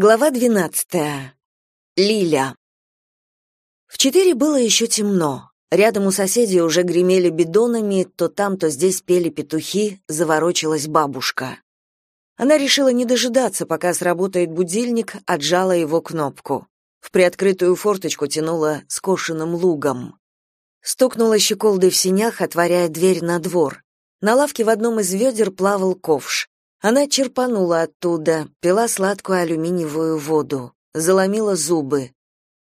Глава двенадцатая. Лиля. В четыре было еще темно. Рядом у соседей уже гремели бидонами, то там, то здесь пели петухи, заворочилась бабушка. Она решила не дожидаться, пока сработает будильник, отжала его кнопку. В приоткрытую форточку тянула скошенным лугом. Стукнула щеколдой в синях, отворяя дверь на двор. На лавке в одном из ведер плавал ковш. Она черпанула оттуда, пила сладкую алюминиевую воду, заломила зубы.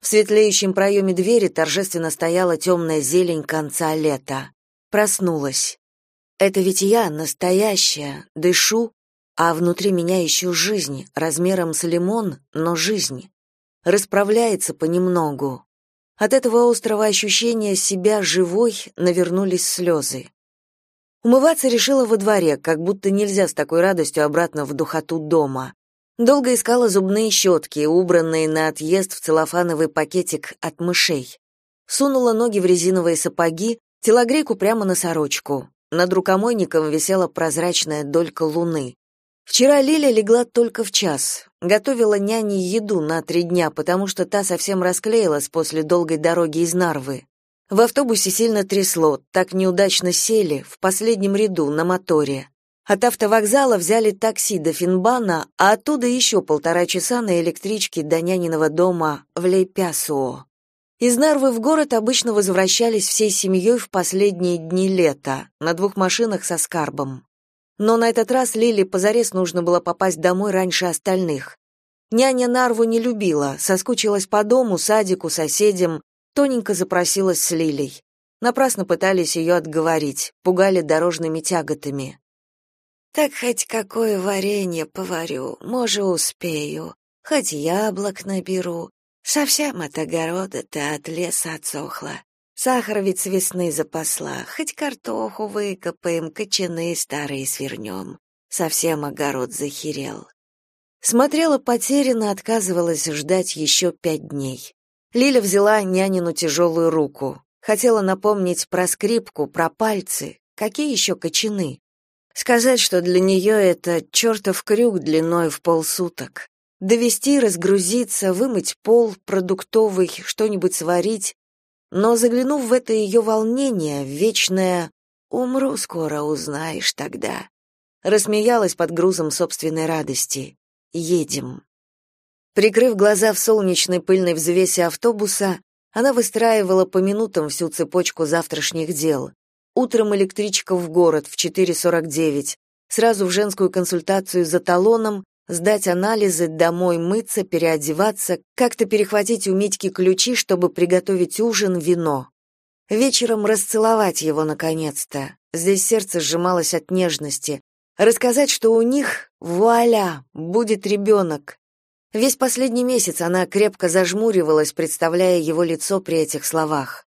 В светлеющем проеме двери торжественно стояла темная зелень конца лета. Проснулась. Это ведь я, настоящая, дышу, а внутри меня еще жизнь, размером с лимон, но жизнь. Расправляется понемногу. От этого острого ощущения себя живой навернулись слезы. Умываться решила во дворе, как будто нельзя с такой радостью обратно в духоту дома. Долго искала зубные щетки, убранные на отъезд в целлофановый пакетик от мышей. Сунула ноги в резиновые сапоги, телогрейку прямо на сорочку. Над рукомойником висела прозрачная долька луны. Вчера Лиля легла только в час. Готовила няне еду на три дня, потому что та совсем расклеилась после долгой дороги из Нарвы. В автобусе сильно трясло, так неудачно сели, в последнем ряду, на моторе. От автовокзала взяли такси до Финбана, а оттуда еще полтора часа на электричке до няниного дома в Лейпясуо. Из Нарвы в город обычно возвращались всей семьей в последние дни лета, на двух машинах со скарбом. Но на этот раз Лиле позарез нужно было попасть домой раньше остальных. Няня Нарву не любила, соскучилась по дому, садику, соседям, тоненько запросилась с Лилей. Напрасно пытались ее отговорить, пугали дорожными тяготами. «Так хоть какое варенье поварю, може, успею, хоть яблок наберу. Совсем от огорода-то от леса отсохла. Сахар ведь с весны запасла, хоть картоху выкопаем, кочаны старые свернем. Совсем огород захерел». Смотрела потерянно, отказывалась ждать еще пять дней. Лиля взяла нянину тяжелую руку. Хотела напомнить про скрипку, про пальцы. Какие еще кочаны? Сказать, что для нее это чертов крюк длиной в полсуток. Довести, разгрузиться, вымыть пол, продуктовый, что-нибудь сварить. Но заглянув в это ее волнение, вечное «умру скоро, узнаешь тогда», рассмеялась под грузом собственной радости. «Едем». Прикрыв глаза в солнечной пыльной взвесе автобуса, она выстраивала по минутам всю цепочку завтрашних дел. Утром электричка в город в 4.49, сразу в женскую консультацию за талоном, сдать анализы, домой мыться, переодеваться, как-то перехватить у Митьки ключи, чтобы приготовить ужин, вино. Вечером расцеловать его наконец-то. Здесь сердце сжималось от нежности. Рассказать, что у них, вуаля, будет ребенок, Весь последний месяц она крепко зажмуривалась, представляя его лицо при этих словах.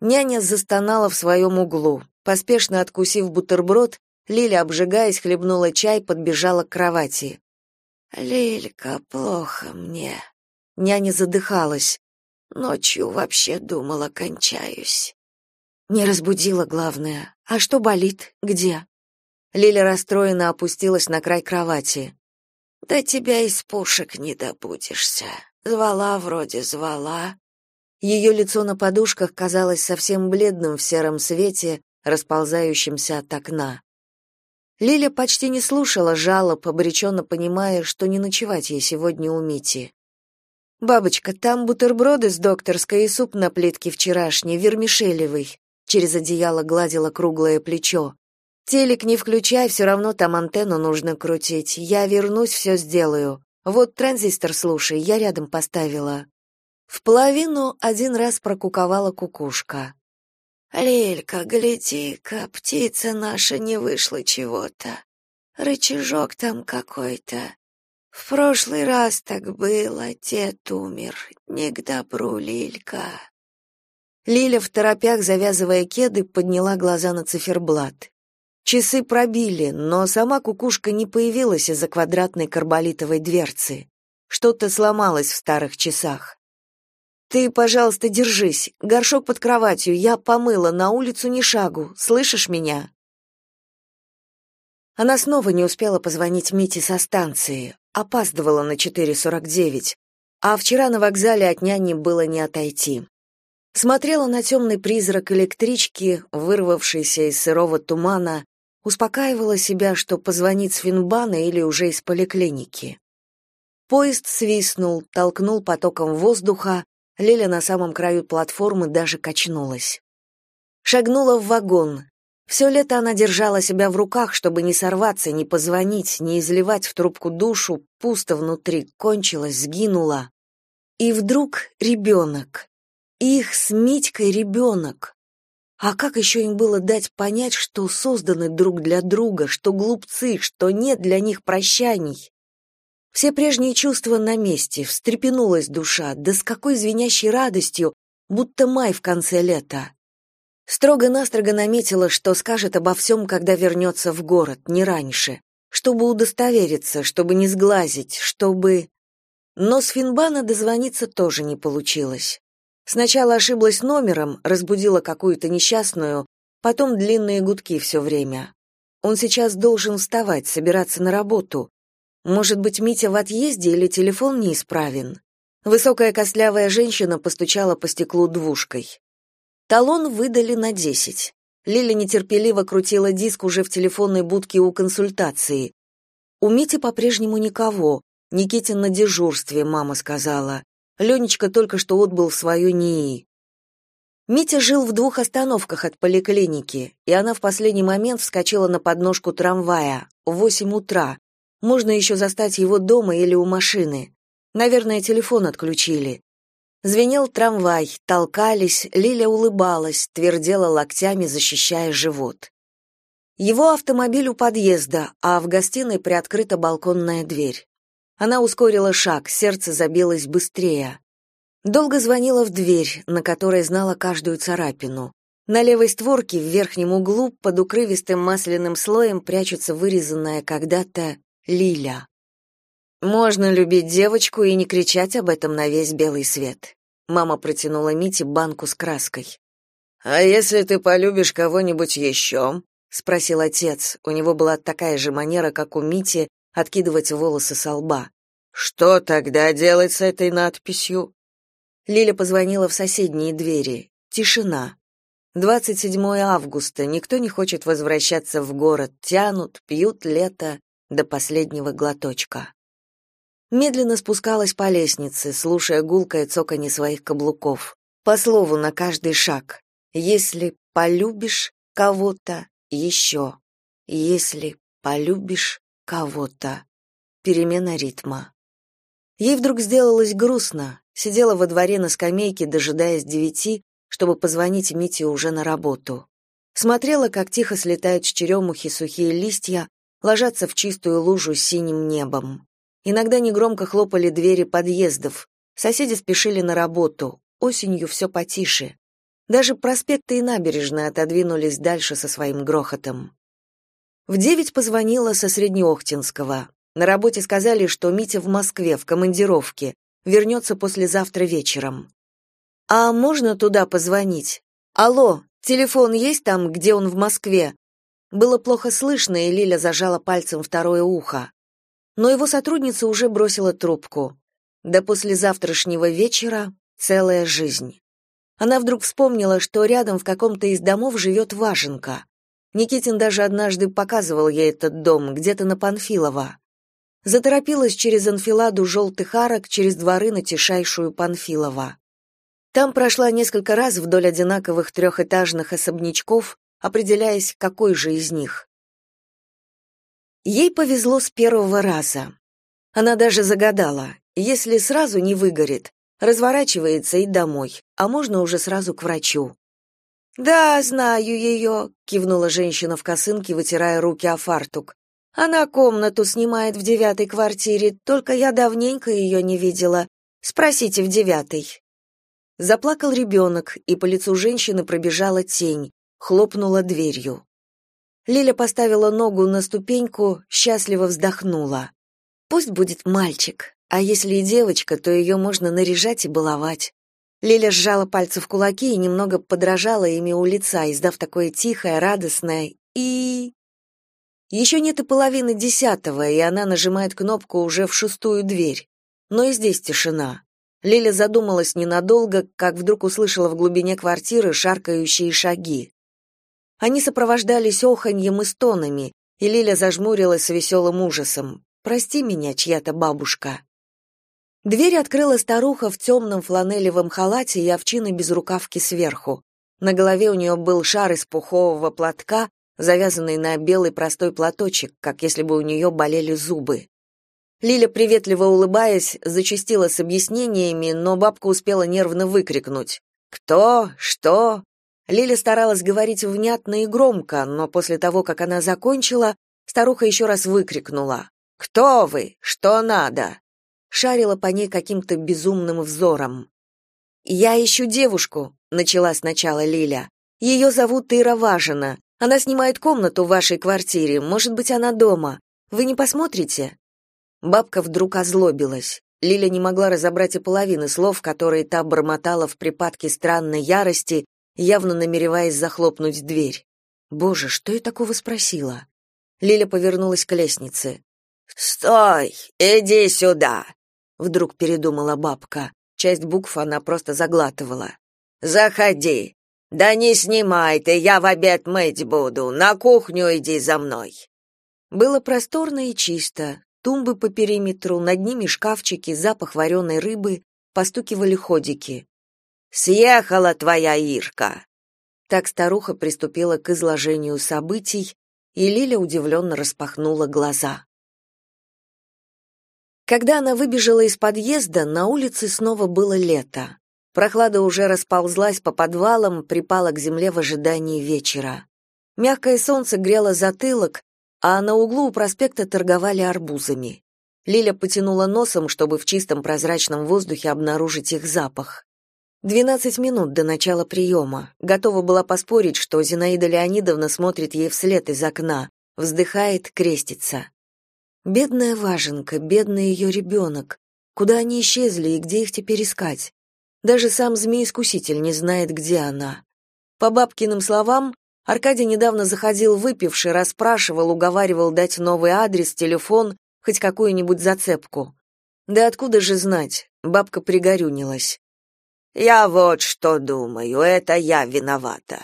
Няня застонала в своем углу. Поспешно откусив бутерброд, Лиля, обжигаясь, хлебнула чай, подбежала к кровати. «Лилька, плохо мне». Няня задыхалась. Ночью вообще думала, кончаюсь. Не разбудила, главное. А что болит? Где? Лиля расстроенно опустилась на край кровати. Да тебя из пушек не добудешься. Звала вроде звала. Ее лицо на подушках казалось совсем бледным в сером свете, расползающемся от окна. Лиля почти не слушала жалоб, обреченно понимая, что не ночевать ей сегодня у Мити. «Бабочка, там бутерброды с докторской и суп на плитке вчерашний, вермишелевый», через одеяло гладила круглое плечо. Телек не включай, все равно там антенну нужно крутить. Я вернусь, все сделаю. Вот транзистор слушай, я рядом поставила. В половину один раз прокуковала кукушка. Лелька, гляди-ка, птица наша не вышла чего-то. Рычажок там какой-то. В прошлый раз так было, дед умер. Не к добру, Лилька. Лиля в торопях, завязывая кеды, подняла глаза на циферблат. Часы пробили, но сама кукушка не появилась из-за квадратной карболитовой дверцы. Что-то сломалось в старых часах. Ты, пожалуйста, держись. Горшок под кроватью. Я помыла, на улицу ни шагу. Слышишь меня? Она снова не успела позвонить Мите со станции. опаздывала на 4.49, а вчера на вокзале от няни было не отойти. Смотрела на темный призрак электрички, вырвавшийся из сырого тумана, успокаивала себя, что позвонит с Финбана или уже из поликлиники. Поезд свистнул, толкнул потоком воздуха, Лиля на самом краю платформы даже качнулась. Шагнула в вагон. Все лето она держала себя в руках, чтобы не сорваться, не позвонить, не изливать в трубку душу, пусто внутри, кончилась, сгинула. И вдруг ребенок. Их с Митькой ребенок. А как еще им было дать понять, что созданы друг для друга, что глупцы, что нет для них прощаний? Все прежние чувства на месте, встрепенулась душа, да с какой звенящей радостью, будто май в конце лета. Строго-настрого наметила, что скажет обо всем, когда вернется в город, не раньше, чтобы удостовериться, чтобы не сглазить, чтобы... Но с Финбана дозвониться тоже не получилось. Сначала ошиблась номером, разбудила какую-то несчастную, потом длинные гудки все время. Он сейчас должен вставать, собираться на работу. Может быть, Митя в отъезде или телефон неисправен? Высокая костлявая женщина постучала по стеклу двушкой. Талон выдали на десять. Лиля нетерпеливо крутила диск уже в телефонной будке у консультации. У Мити по-прежнему никого. Никитин на дежурстве, мама сказала. Ленечка только что отбыл в свою НИИ. Митя жил в двух остановках от поликлиники, и она в последний момент вскочила на подножку трамвая восемь утра, можно еще застать его дома или у машины. Наверное, телефон отключили. Звенел трамвай, толкались, Лиля улыбалась, твердела локтями, защищая живот. Его автомобиль у подъезда, а в гостиной приоткрыта балконная дверь. Она ускорила шаг, сердце забилось быстрее. Долго звонила в дверь, на которой знала каждую царапину. На левой створке в верхнем углу под укрывистым масляным слоем прячется вырезанная когда-то Лиля. Можно любить девочку и не кричать об этом на весь белый свет. Мама протянула Мите банку с краской. А если ты полюбишь кого-нибудь еще?» — спросил отец. У него была такая же манера, как у Мити, откидывать волосы со лба. Что тогда делать с этой надписью? Лиля позвонила в соседние двери. Тишина. 27 августа. Никто не хочет возвращаться в город. Тянут, пьют лето, до последнего глоточка. Медленно спускалась по лестнице, слушая гулкое цоканье своих каблуков. По слову на каждый шаг. Если полюбишь кого-то еще. Если полюбишь кого-то. Перемена ритма. Ей вдруг сделалось грустно. Сидела во дворе на скамейке, дожидаясь девяти, чтобы позвонить Мите уже на работу. Смотрела, как тихо слетают с черемухи сухие листья, ложатся в чистую лужу с синим небом. Иногда негромко хлопали двери подъездов. Соседи спешили на работу. Осенью все потише. Даже проспекты и набережные отодвинулись дальше со своим грохотом. В девять позвонила со Среднеохтинского. На работе сказали, что Митя в Москве, в командировке, вернется послезавтра вечером. «А можно туда позвонить? Алло, телефон есть там, где он в Москве? Было плохо слышно, и Лиля зажала пальцем второе ухо. Но его сотрудница уже бросила трубку. До послезавтрашнего вечера целая жизнь. Она вдруг вспомнила, что рядом в каком-то из домов живет Важенка. Никитин даже однажды показывал ей этот дом, где-то на Панфилова. Заторопилась через анфиладу желтых арок, через дворы на Тишайшую Панфилова. Там прошла несколько раз вдоль одинаковых трехэтажных особнячков, определяясь, какой же из них. Ей повезло с первого раза. Она даже загадала, если сразу не выгорит, разворачивается и домой, а можно уже сразу к врачу. «Да, знаю ее», — кивнула женщина в косынке, вытирая руки о фартук. «Она комнату снимает в девятой квартире, только я давненько ее не видела. Спросите в девятой». Заплакал ребенок, и по лицу женщины пробежала тень хлопнула дверью. Лиля поставила ногу на ступеньку, счастливо вздохнула. Пусть будет мальчик, а если и девочка, то ее можно наряжать и баловать. Лиля сжала пальцы в кулаки и немного подражала ими у лица, издав такое тихое, радостное «и...». Еще нет и половины десятого, и она нажимает кнопку уже в шестую дверь. Но и здесь тишина. Лиля задумалась ненадолго, как вдруг услышала в глубине квартиры шаркающие шаги. Они сопровождались оханьем и стонами, и Лиля зажмурилась с веселым ужасом. «Прости меня, чья-то бабушка». Дверь открыла старуха в темном фланелевом халате и овчиной без рукавки сверху. На голове у нее был шар из пухового платка, завязанный на белый простой платочек, как если бы у нее болели зубы. Лиля, приветливо улыбаясь, зачастила с объяснениями, но бабка успела нервно выкрикнуть. «Кто? Что?» Лиля старалась говорить внятно и громко, но после того, как она закончила, старуха еще раз выкрикнула. «Кто вы? Что надо?» Шарила по ней каким-то безумным взором. «Я ищу девушку», — начала сначала Лиля. «Ее зовут Ира Важина. Она снимает комнату в вашей квартире. Может быть, она дома. Вы не посмотрите?» Бабка вдруг озлобилась. Лиля не могла разобрать и половины слов, которые та бормотала в припадке странной ярости, явно намереваясь захлопнуть дверь. Боже, что я такого спросила? Лиля повернулась к лестнице. «Стой! Иди сюда!» Вдруг передумала бабка. Часть букв она просто заглатывала. «Заходи! «Да не снимай ты, я в обед мыть буду. На кухню иди за мной». Было просторно и чисто. Тумбы по периметру, над ними шкафчики, запах вареной рыбы, постукивали ходики. «Съехала твоя Ирка!» Так старуха приступила к изложению событий, и Лиля удивленно распахнула глаза. Когда она выбежала из подъезда, на улице снова было лето. Прохлада уже расползлась по подвалам, припала к земле в ожидании вечера. Мягкое солнце грело затылок, а на углу у проспекта торговали арбузами. Лиля потянула носом, чтобы в чистом прозрачном воздухе обнаружить их запах. Двенадцать минут до начала приема. Готова была поспорить, что Зинаида Леонидовна смотрит ей вслед из окна, вздыхает, крестится. Бедная Важенка, бедный ее ребенок. Куда они исчезли и где их теперь искать? Даже сам змей-искуситель не знает, где она. По бабкиным словам, Аркадий недавно заходил выпивший, расспрашивал, уговаривал дать новый адрес, телефон, хоть какую-нибудь зацепку. Да откуда же знать? Бабка пригорюнилась. Я вот что думаю, это я виновата.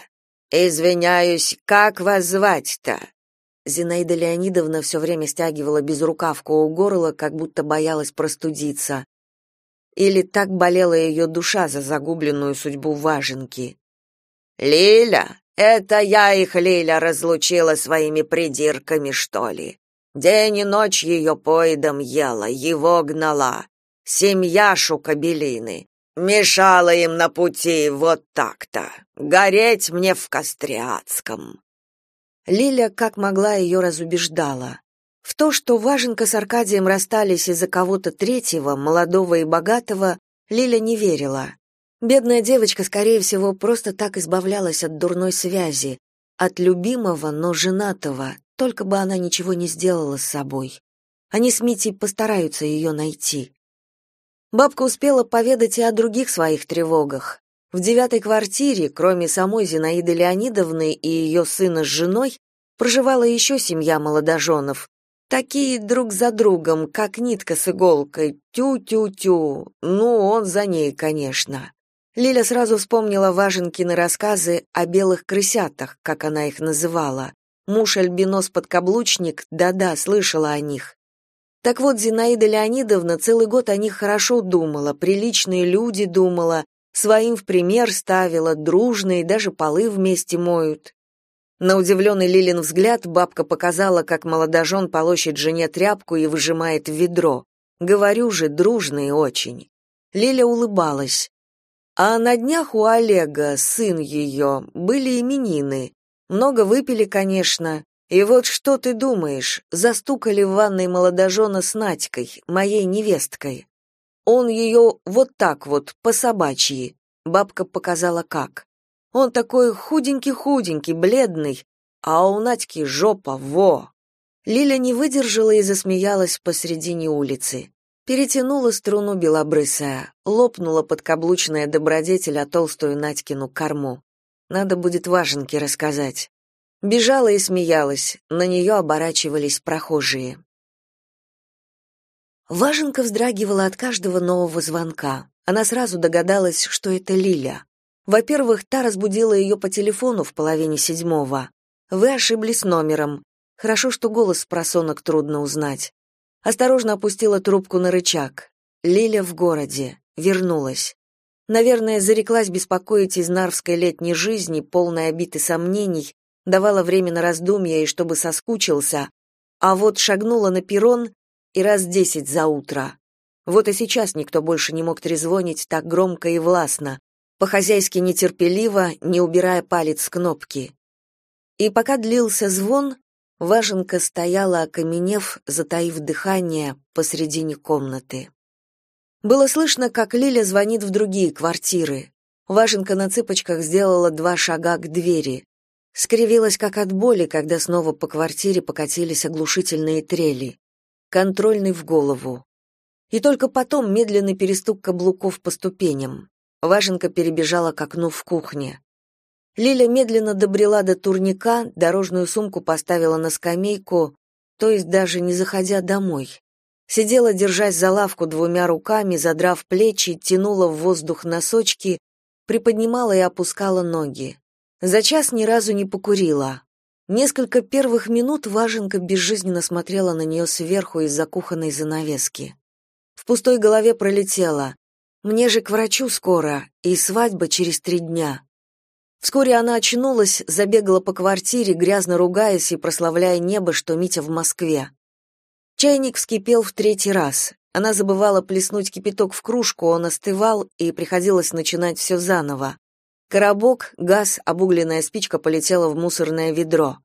Извиняюсь, как вас звать-то? Зинаида Леонидовна все время стягивала безрукавку у горла, как будто боялась простудиться. Или так болела ее душа за загубленную судьбу Важенки. «Лиля, это я их, Лиля, разлучила своими придирками, что ли? День и ночь ее поедом ела, его гнала. Семья Шукабелины. Мешала им на пути вот так-то. Гореть мне в костре адском». Лиля как могла ее разубеждала. В то, что Важенка с Аркадием расстались из-за кого-то третьего, молодого и богатого, Лиля не верила. Бедная девочка, скорее всего, просто так избавлялась от дурной связи, от любимого, но женатого, только бы она ничего не сделала с собой. Они с Митей постараются ее найти. Бабка успела поведать и о других своих тревогах. В девятой квартире, кроме самой Зинаиды Леонидовны и ее сына с женой, проживала еще семья молодоженов, Такие друг за другом, как нитка с иголкой. Тю-тю-тю. Ну, он за ней, конечно. Лиля сразу вспомнила Важенкины рассказы о белых крысятах, как она их называла. Муж-альбинос-подкаблучник, да-да, слышала о них. Так вот, Зинаида Леонидовна целый год о них хорошо думала, приличные люди думала, своим в пример ставила, дружные, даже полы вместе моют. На удивленный Лилин взгляд бабка показала, как молодожен полощет жене тряпку и выжимает в ведро. Говорю же, дружные очень. Лиля улыбалась. А на днях у Олега, сын ее, были именины. Много выпили, конечно. И вот что ты думаешь, застукали в ванной молодожена с Надькой, моей невесткой. Он ее вот так вот, по собачьи. Бабка показала как. Он такой худенький-худенький, бледный, а у Надьки жопа, во!» Лиля не выдержала и засмеялась посредине улицы. Перетянула струну белобрысая, лопнула подкаблучная добродетель о толстую Надькину корму. Надо будет Важенке рассказать. Бежала и смеялась, на нее оборачивались прохожие. Важенка вздрагивала от каждого нового звонка. Она сразу догадалась, что это Лиля. Во-первых, та разбудила ее по телефону в половине седьмого. Вы ошиблись номером. Хорошо, что голос просонок трудно узнать. Осторожно опустила трубку на рычаг. Лиля в городе. Вернулась. Наверное, зареклась беспокоить из нарвской летней жизни, полной обид и сомнений, давала время на раздумья и чтобы соскучился, а вот шагнула на перрон и раз десять за утро. Вот и сейчас никто больше не мог трезвонить так громко и властно, по-хозяйски нетерпеливо, не убирая палец с кнопки. И пока длился звон, Важенка стояла, окаменев, затаив дыхание посредине комнаты. Было слышно, как Лиля звонит в другие квартиры. Важенка на цыпочках сделала два шага к двери. Скривилась как от боли, когда снова по квартире покатились оглушительные трели. Контрольный в голову. И только потом медленный перестук каблуков по ступеням. Важенка перебежала к окну в кухне. Лиля медленно добрела до турника, дорожную сумку поставила на скамейку, то есть даже не заходя домой. Сидела, держась за лавку двумя руками, задрав плечи, тянула в воздух носочки, приподнимала и опускала ноги. За час ни разу не покурила. Несколько первых минут Важенка безжизненно смотрела на нее сверху из-за кухонной занавески. В пустой голове пролетела. «Мне же к врачу скоро, и свадьба через три дня». Вскоре она очнулась, забегала по квартире, грязно ругаясь и прославляя небо, что Митя в Москве. Чайник вскипел в третий раз. Она забывала плеснуть кипяток в кружку, он остывал, и приходилось начинать все заново. Коробок, газ, обугленная спичка полетела в мусорное ведро.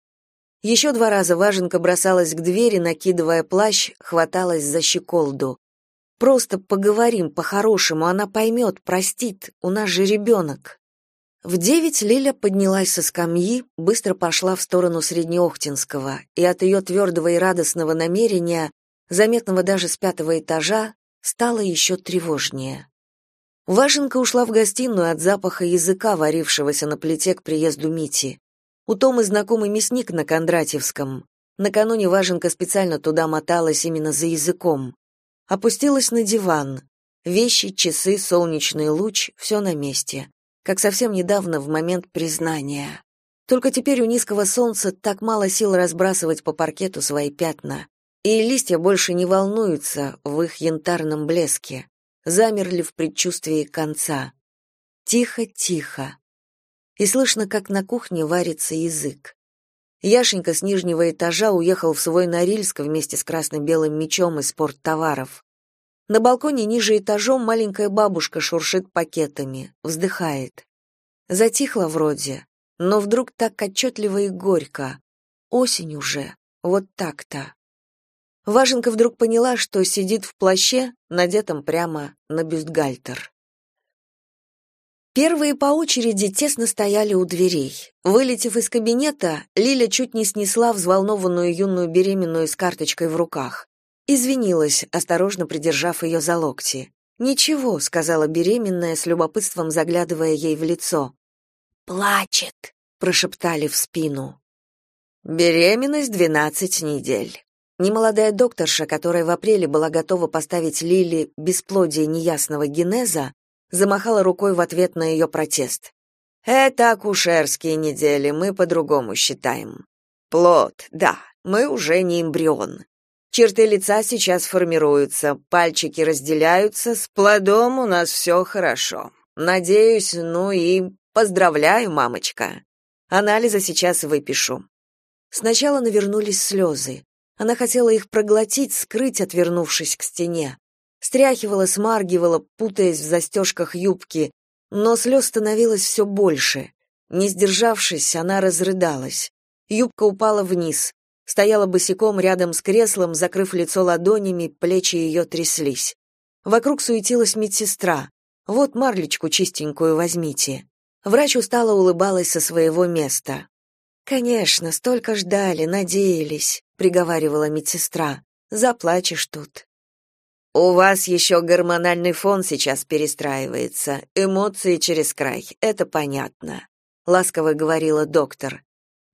Еще два раза Важенка бросалась к двери, накидывая плащ, хваталась за щеколду. «Просто поговорим по-хорошему, она поймет, простит, у нас же ребенок». В девять Лиля поднялась со скамьи, быстро пошла в сторону Среднеохтинского, и от ее твердого и радостного намерения, заметного даже с пятого этажа, стало еще тревожнее. Важенка ушла в гостиную от запаха языка, варившегося на плите к приезду Мити. У Томы знакомый мясник на Кондратьевском. Накануне Важенка специально туда моталась именно за языком. Опустилась на диван. Вещи, часы, солнечный луч — все на месте как совсем недавно в момент признания. Только теперь у низкого солнца так мало сил разбрасывать по паркету свои пятна, и листья больше не волнуются в их янтарном блеске, замерли в предчувствии конца. Тихо-тихо. И слышно, как на кухне варится язык. Яшенька с нижнего этажа уехал в свой Норильск вместе с красно-белым мечом из спорттоваров. На балконе ниже этажом маленькая бабушка шуршит пакетами, вздыхает. Затихло вроде, но вдруг так отчетливо и горько. Осень уже, вот так-то. Важенка вдруг поняла, что сидит в плаще, надетом прямо на бюстгальтер. Первые по очереди тесно стояли у дверей. Вылетев из кабинета, Лиля чуть не снесла взволнованную юную беременную с карточкой в руках. Извинилась, осторожно придержав ее за локти. «Ничего», — сказала беременная, с любопытством заглядывая ей в лицо. «Плачет», — прошептали в спину. «Беременность двенадцать недель». Немолодая докторша, которая в апреле была готова поставить Лили бесплодие неясного генеза, замахала рукой в ответ на ее протест. «Это акушерские недели, мы по-другому считаем. Плод, да, мы уже не эмбрион. Черты лица сейчас формируются, пальчики разделяются, с плодом у нас все хорошо. Надеюсь, ну и поздравляю, мамочка. Анализы сейчас выпишу. Сначала навернулись слезы. Она хотела их проглотить, скрыть, отвернувшись к стене. Стряхивала, смаргивала, путаясь в застежках юбки, но слез становилось все больше. Не сдержавшись, она разрыдалась. Юбка упала вниз стояла босиком рядом с креслом, закрыв лицо ладонями, плечи ее тряслись. Вокруг суетилась медсестра. «Вот марлечку чистенькую возьмите». Врач устало улыбалась со своего места. «Конечно, столько ждали, надеялись», — приговаривала медсестра. «Заплачешь тут». «У вас еще гормональный фон сейчас перестраивается, эмоции через край, это понятно», — ласково говорила доктор.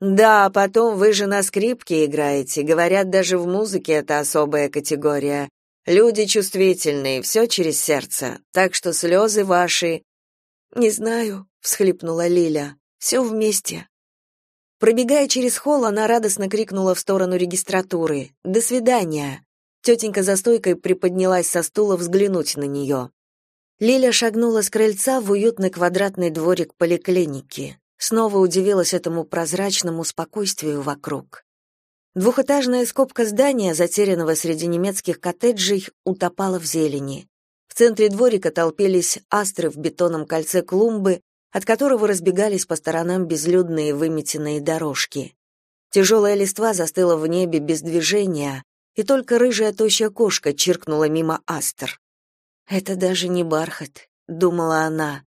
Да, потом вы же на скрипке играете. Говорят, даже в музыке это особая категория. Люди чувствительные, все через сердце. Так что слезы ваши Не знаю, всхлипнула Лиля. «Все вместе. Пробегая через холл, она радостно крикнула в сторону регистратуры: "До свидания!" Тетенька за стойкой приподнялась со стула взглянуть на нее. Лиля шагнула с крыльца в уютный квадратный дворик поликлиники. Снова удивилась этому прозрачному спокойствию вокруг. Двухэтажная скобка здания, затерянного среди немецких коттеджей, утопала в зелени. В центре дворика толпились астры в бетонном кольце клумбы, от которого разбегались по сторонам безлюдные выметенные дорожки. Тяжелая листва застыла в небе без движения, и только рыжая тощая кошка чиркнула мимо астр. «Это даже не бархат», — думала она.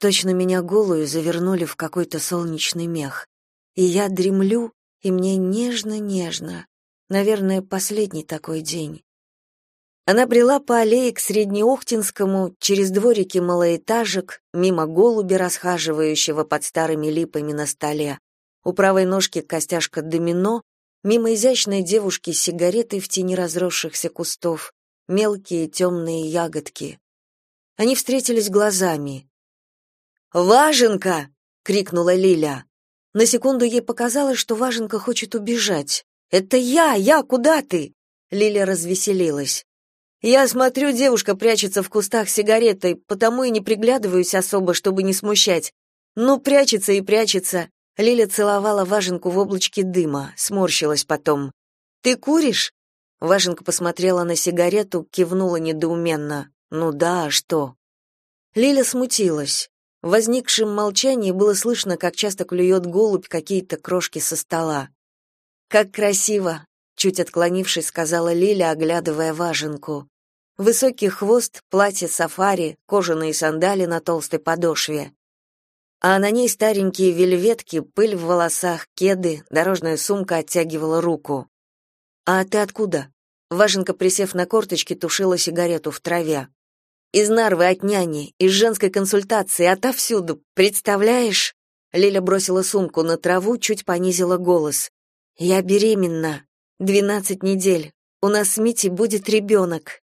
«Точно меня голую завернули в какой-то солнечный мех. И я дремлю, и мне нежно-нежно. Наверное, последний такой день. Она брела по аллее к Среднеохтинскому, через дворики малоэтажек, мимо голуби, расхаживающего под старыми липами на столе. У правой ножки костяшка домино, мимо изящной девушки с сигаретой в тени разросшихся кустов, мелкие темные ягодки. Они встретились глазами. «Важенка!» — крикнула Лиля. На секунду ей показалось, что Важенка хочет убежать. «Это я! Я! Куда ты?» Лиля развеселилась. Я смотрю, девушка прячется в кустах сигаретой, потому и не приглядываюсь особо, чтобы не смущать. Ну, прячется и прячется. Лиля целовала Важенку в облачке дыма, сморщилась потом. «Ты куришь?» Важенка посмотрела на сигарету, кивнула недоуменно. «Ну да, а что?» Лиля смутилась. В возникшем молчании было слышно, как часто клюет голубь какие-то крошки со стола. «Как красиво!» — чуть отклонившись, сказала Лиля, оглядывая Важенку. Высокий хвост, платье сафари, кожаные сандали на толстой подошве. А на ней старенькие вельветки, пыль в волосах, кеды, дорожная сумка оттягивала руку. «А ты откуда?» Важенка, присев на корточки, тушила сигарету в траве. «Из Нарвы от няни, из женской консультации, отовсюду, представляешь?» Лиля бросила сумку на траву, чуть понизила голос. «Я беременна. Двенадцать недель. У нас с Митей будет ребенок.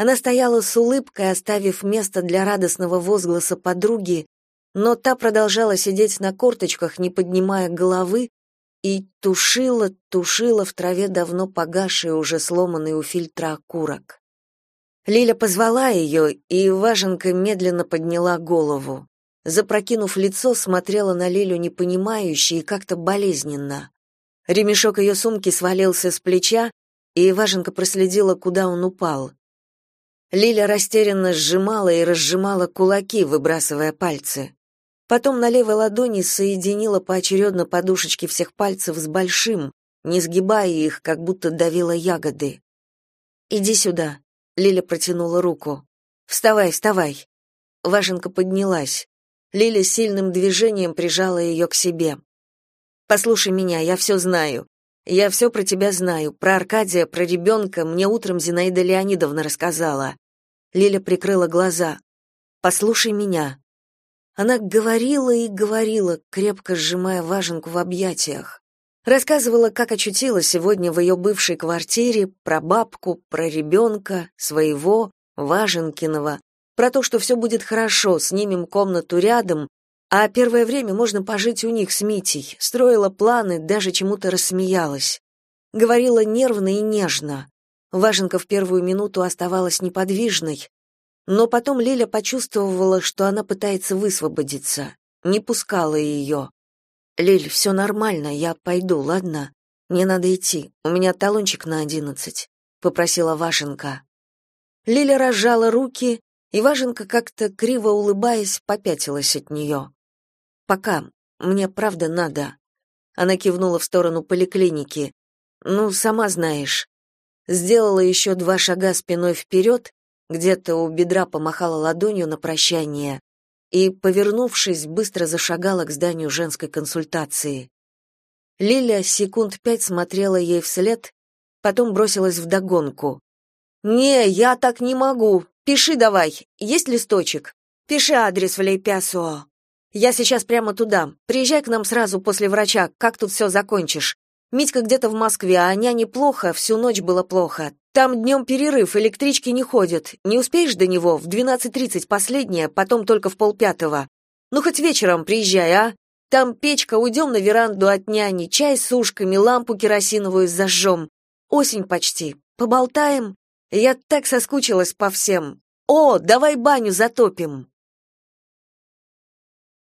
Она стояла с улыбкой, оставив место для радостного возгласа подруги, но та продолжала сидеть на корточках, не поднимая головы, и тушила, тушила в траве давно погасший, уже сломанный у фильтра окурок. Лиля позвала ее, и Важенка медленно подняла голову. Запрокинув лицо, смотрела на Лилю непонимающе и как-то болезненно. Ремешок ее сумки свалился с плеча, и Важенка проследила, куда он упал. Лиля растерянно сжимала и разжимала кулаки, выбрасывая пальцы. Потом на левой ладони соединила поочередно подушечки всех пальцев с большим, не сгибая их, как будто давила ягоды. «Иди сюда», — Лиля протянула руку. «Вставай, вставай». Важенка поднялась. Лиля сильным движением прижала ее к себе. «Послушай меня, я все знаю. Я все про тебя знаю, про Аркадия, про ребенка, мне утром Зинаида Леонидовна рассказала. Лиля прикрыла глаза. Послушай меня. Она говорила и говорила, крепко сжимая Важенку в объятиях. Рассказывала, как очутилась сегодня в ее бывшей квартире, про бабку, про ребенка, своего, Важенкиного, про то, что все будет хорошо, снимем комнату рядом, а первое время можно пожить у них с Митей, строила планы, даже чему-то рассмеялась. Говорила нервно и нежно. Важенка в первую минуту оставалась неподвижной, но потом Лиля почувствовала, что она пытается высвободиться, не пускала ее. «Лиль, все нормально, я пойду, ладно? Мне надо идти, у меня талончик на одиннадцать», — попросила Вашенка. Лиля разжала руки, и Важенка, как-то криво улыбаясь, попятилась от нее. Пока. Мне правда надо. Она кивнула в сторону поликлиники. Ну, сама знаешь. Сделала еще два шага спиной вперед, где-то у бедра помахала ладонью на прощание и, повернувшись, быстро зашагала к зданию женской консультации. Лиля секунд пять смотрела ей вслед, потом бросилась в догонку. «Не, я так не могу. Пиши давай. Есть листочек? Пиши адрес в Лейпясуо». Я сейчас прямо туда. Приезжай к нам сразу после врача, как тут все закончишь. Митька где-то в Москве, а няне плохо, всю ночь было плохо. Там днем перерыв, электрички не ходят. Не успеешь до него? В 12.30 последняя, потом только в полпятого. Ну, хоть вечером приезжай, а? Там печка, уйдем на веранду от няни, чай с ушками, лампу керосиновую зажжем. Осень почти. Поболтаем? Я так соскучилась по всем. О, давай баню затопим.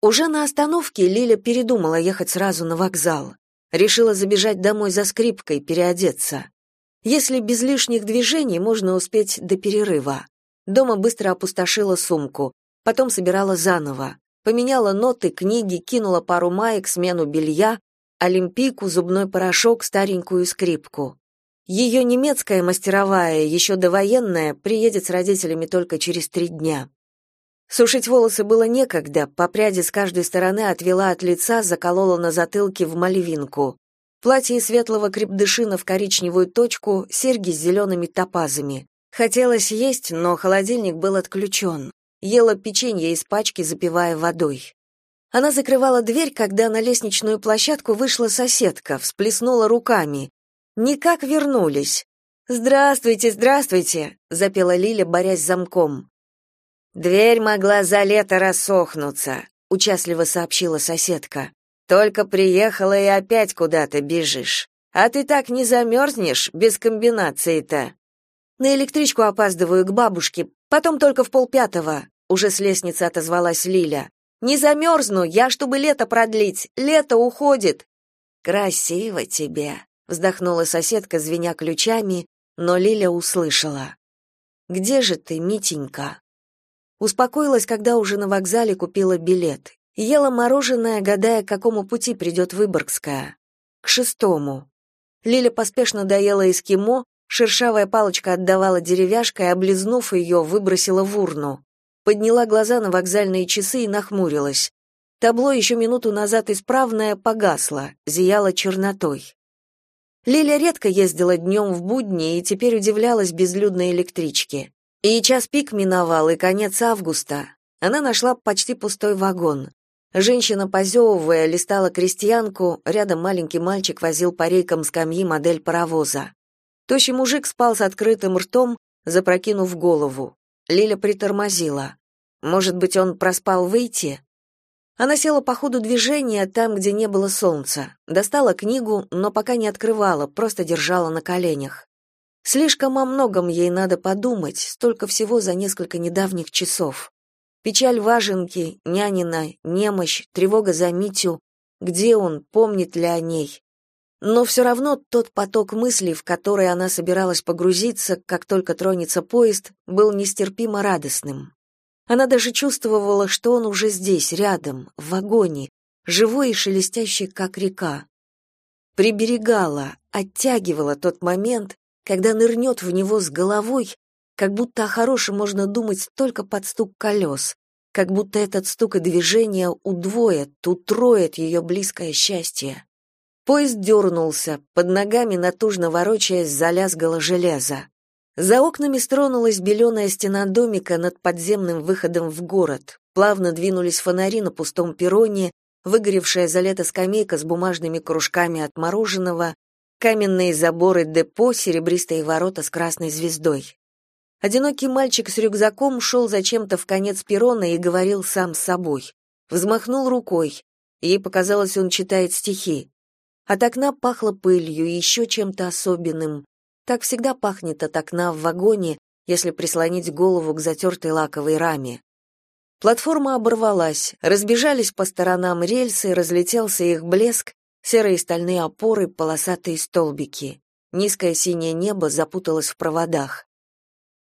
Уже на остановке Лиля передумала ехать сразу на вокзал. Решила забежать домой за скрипкой, переодеться. Если без лишних движений можно успеть до перерыва. Дома быстро опустошила сумку, потом собирала заново. Поменяла ноты, книги, кинула пару маек, смену белья, олимпийку, зубной порошок, старенькую скрипку. Ее немецкая мастеровая, еще довоенная, приедет с родителями только через три дня. Сушить волосы было некогда, по пряди с каждой стороны отвела от лица, заколола на затылке в мальвинку. Платье светлого крепдышина в коричневую точку, серьги с зелеными топазами. Хотелось есть, но холодильник был отключен. Ела печенье из пачки, запивая водой. Она закрывала дверь, когда на лестничную площадку вышла соседка, всплеснула руками. «Никак вернулись». «Здравствуйте, здравствуйте», — запела Лиля, борясь с замком. Дверь могла за лето рассохнуться, участливо сообщила соседка. Только приехала и опять куда-то бежишь. А ты так не замерзнешь без комбинации-то. На электричку опаздываю к бабушке, потом только в полпятого. Уже с лестницы отозвалась Лиля. Не замерзну, я, чтобы лето продлить. Лето уходит. Красиво тебе, вздохнула соседка, звеня ключами, но Лиля услышала. Где же ты, Митенька? Успокоилась, когда уже на вокзале купила билет. Ела мороженое, гадая, к какому пути придет Выборгская. К шестому. Лиля поспешно доела эскимо, шершавая палочка отдавала деревяшкой, облизнув ее, выбросила в урну. Подняла глаза на вокзальные часы и нахмурилась. Табло еще минуту назад исправное погасло, зияло чернотой. Лиля редко ездила днем в будни и теперь удивлялась безлюдной электричке. И час пик миновал, и конец августа. Она нашла почти пустой вагон. Женщина, позевывая, листала крестьянку, рядом маленький мальчик возил по рейкам скамьи модель паровоза. Тощий мужик спал с открытым ртом, запрокинув голову. Лиля притормозила. Может быть, он проспал выйти? Она села по ходу движения там, где не было солнца. Достала книгу, но пока не открывала, просто держала на коленях. Слишком о многом ей надо подумать, столько всего за несколько недавних часов. Печаль важенки, нянина, немощь, тревога за Митю. Где он, помнит ли о ней? Но все равно тот поток мыслей, в который она собиралась погрузиться, как только тронется поезд, был нестерпимо радостным. Она даже чувствовала, что он уже здесь, рядом, в вагоне, живой и шелестящий, как река. Приберегала, оттягивала тот момент, когда нырнет в него с головой, как будто о хорошем можно думать только под стук колес, как будто этот стук и движение удвоят, утроят ее близкое счастье. Поезд дернулся, под ногами натужно ворочаясь залязгало железо. За окнами стронулась беленая стена домика над подземным выходом в город. Плавно двинулись фонари на пустом перроне, выгоревшая за лето скамейка с бумажными кружками от мороженого, каменные заборы депо, серебристые ворота с красной звездой. Одинокий мальчик с рюкзаком шел зачем-то в конец перрона и говорил сам с собой. Взмахнул рукой. Ей показалось, он читает стихи. От окна пахло пылью и еще чем-то особенным. Так всегда пахнет от окна в вагоне, если прислонить голову к затертой лаковой раме. Платформа оборвалась, разбежались по сторонам рельсы, разлетелся их блеск, серые стальные опоры, полосатые столбики. Низкое синее небо запуталось в проводах.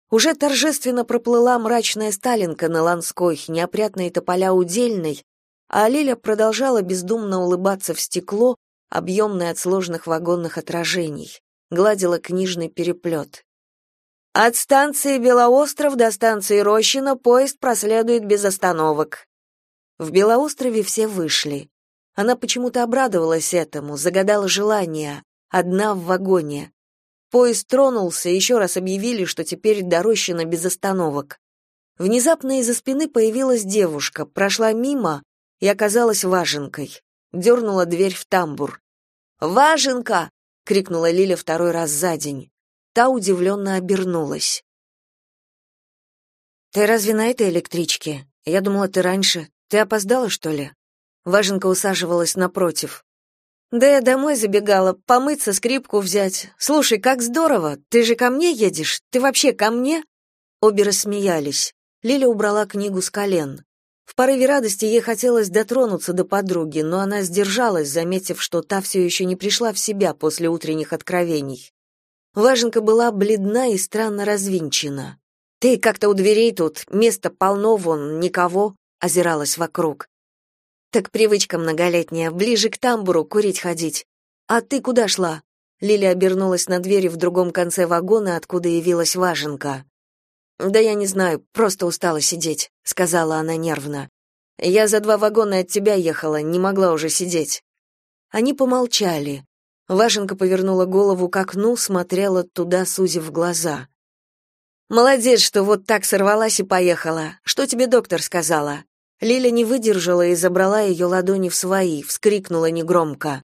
Уже торжественно проплыла мрачная Сталинка на Ланской, неопрятные тополя удельной, а Лиля продолжала бездумно улыбаться в стекло, объемное от сложных вагонных отражений, гладила книжный переплет. От станции Белоостров до станции Рощино поезд проследует без остановок. В Белоострове все вышли. Она почему-то обрадовалась этому, загадала желание, одна в вагоне. Поезд тронулся, еще раз объявили, что теперь дорощено без остановок. Внезапно из-за спины появилась девушка, прошла мимо, и оказалась Важенкой. Дернула дверь в тамбур. «Важенка!» — крикнула Лиля второй раз за день. Та удивленно обернулась. «Ты разве на этой электричке? Я думала, ты раньше. Ты опоздала, что ли?» Важенка усаживалась напротив. «Да я домой забегала, помыться, скрипку взять. Слушай, как здорово! Ты же ко мне едешь? Ты вообще ко мне?» Обе рассмеялись. Лиля убрала книгу с колен. В порыве радости ей хотелось дотронуться до подруги, но она сдержалась, заметив, что та все еще не пришла в себя после утренних откровений. Важенка была бледна и странно развинчена. «Ты как-то у дверей тут, места полно вон, никого», — озиралась вокруг. «Так привычка многолетняя, ближе к тамбуру курить ходить. А ты куда шла?» Лиля обернулась на двери в другом конце вагона, откуда явилась Важенка. «Да я не знаю, просто устала сидеть», — сказала она нервно. «Я за два вагона от тебя ехала, не могла уже сидеть». Они помолчали. Важенка повернула голову к окну, смотрела туда, сузив глаза. «Молодец, что вот так сорвалась и поехала. Что тебе доктор сказала?» Лиля не выдержала и забрала ее ладони в свои, вскрикнула негромко.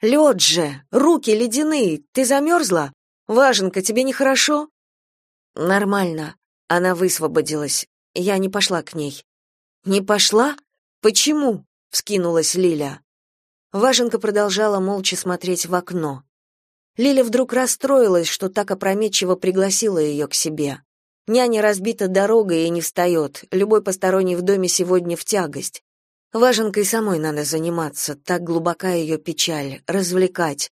«Лед же! Руки ледяные! Ты замерзла? Важенка, тебе нехорошо?» «Нормально», она высвободилась. Я не пошла к ней. Не пошла? Почему? вскинулась Лиля. Важенка продолжала молча смотреть в окно. Лиля вдруг расстроилась, что так опрометчиво пригласила ее к себе. Няня разбита дорогой и не встает, любой посторонний в доме сегодня в тягость. Важенкой самой надо заниматься, так глубока ее печаль, развлекать.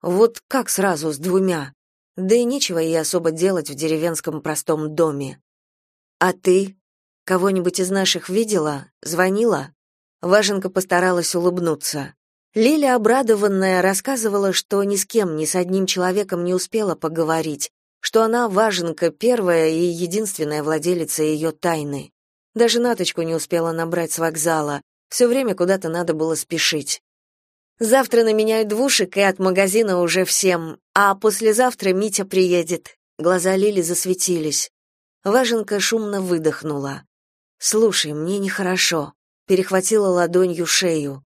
Вот как сразу с двумя? Да и нечего ей особо делать в деревенском простом доме. А ты кого-нибудь из наших видела? Звонила? Важенка постаралась улыбнуться. Лиля, обрадованная, рассказывала, что ни с кем, ни с одним человеком не успела поговорить, что она, Важенка, первая и единственная владелица ее тайны. Даже Наточку не успела набрать с вокзала, все время куда-то надо было спешить. Завтра наменяют двушек, и от магазина уже всем, а послезавтра Митя приедет. Глаза Лили засветились. Важенка шумно выдохнула. «Слушай, мне нехорошо», — перехватила ладонью шею.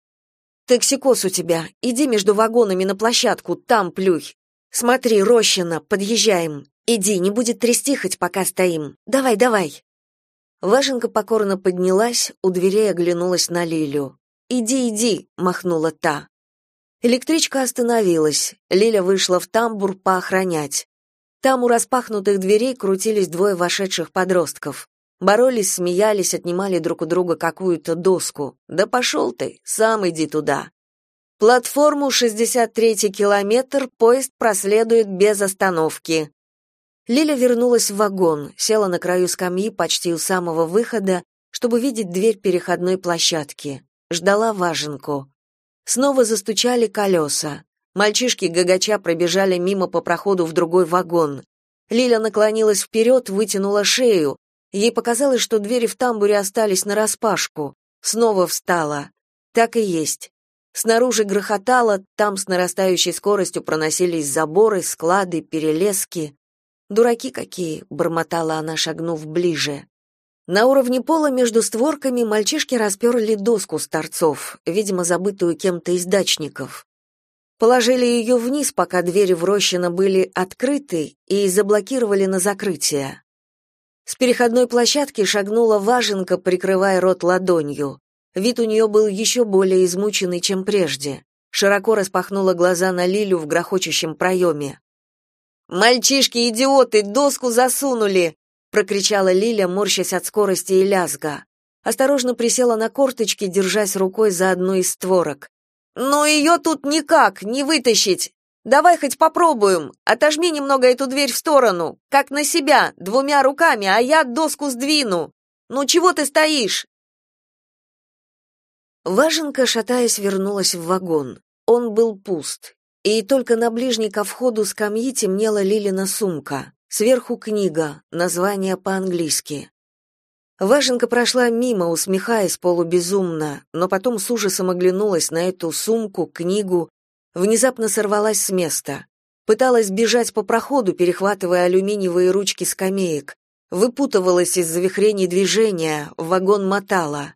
«Токсикоз у тебя. Иди между вагонами на площадку, там плюй. Смотри, Рощина, подъезжаем. Иди, не будет трясти хоть пока стоим. Давай, давай». Важенка покорно поднялась, у дверей оглянулась на Лилю. «Иди, иди», — махнула та. Электричка остановилась. Лиля вышла в тамбур поохранять. Там у распахнутых дверей крутились двое вошедших подростков. Боролись, смеялись, отнимали друг у друга какую-то доску. Да пошел ты, сам иди туда. Платформу 63-й километр поезд проследует без остановки. Лиля вернулась в вагон, села на краю скамьи почти у самого выхода, чтобы видеть дверь переходной площадки. Ждала важенку. Снова застучали колеса. Мальчишки гагача пробежали мимо по проходу в другой вагон. Лиля наклонилась вперед, вытянула шею. Ей показалось, что двери в тамбуре остались нараспашку. Снова встала. Так и есть. Снаружи грохотало, там с нарастающей скоростью проносились заборы, склады, перелески. «Дураки какие!» — бормотала она, шагнув ближе. На уровне пола между створками мальчишки расперли доску с торцов, видимо, забытую кем-то из дачников. Положили ее вниз, пока двери в Рощино были открыты, и заблокировали на закрытие. С переходной площадки шагнула Важенка, прикрывая рот ладонью. Вид у нее был еще более измученный, чем прежде. Широко распахнула глаза на Лилю в грохочущем проеме. «Мальчишки, идиоты, доску засунули!» прокричала Лиля, морщась от скорости и лязга. Осторожно присела на корточки, держась рукой за одну из створок. «Но ее тут никак не вытащить! Давай хоть попробуем! Отожми немного эту дверь в сторону, как на себя, двумя руками, а я доску сдвину! Ну чего ты стоишь?» Важенка, шатаясь, вернулась в вагон. Он был пуст, и только на ближней ко входу скамьи темнела Лилина сумка. Сверху книга, название по-английски. Важенка прошла мимо, усмехаясь полубезумно, но потом с ужасом оглянулась на эту сумку, книгу, внезапно сорвалась с места. Пыталась бежать по проходу, перехватывая алюминиевые ручки скамеек. Выпутывалась из завихрений движения, вагон мотала.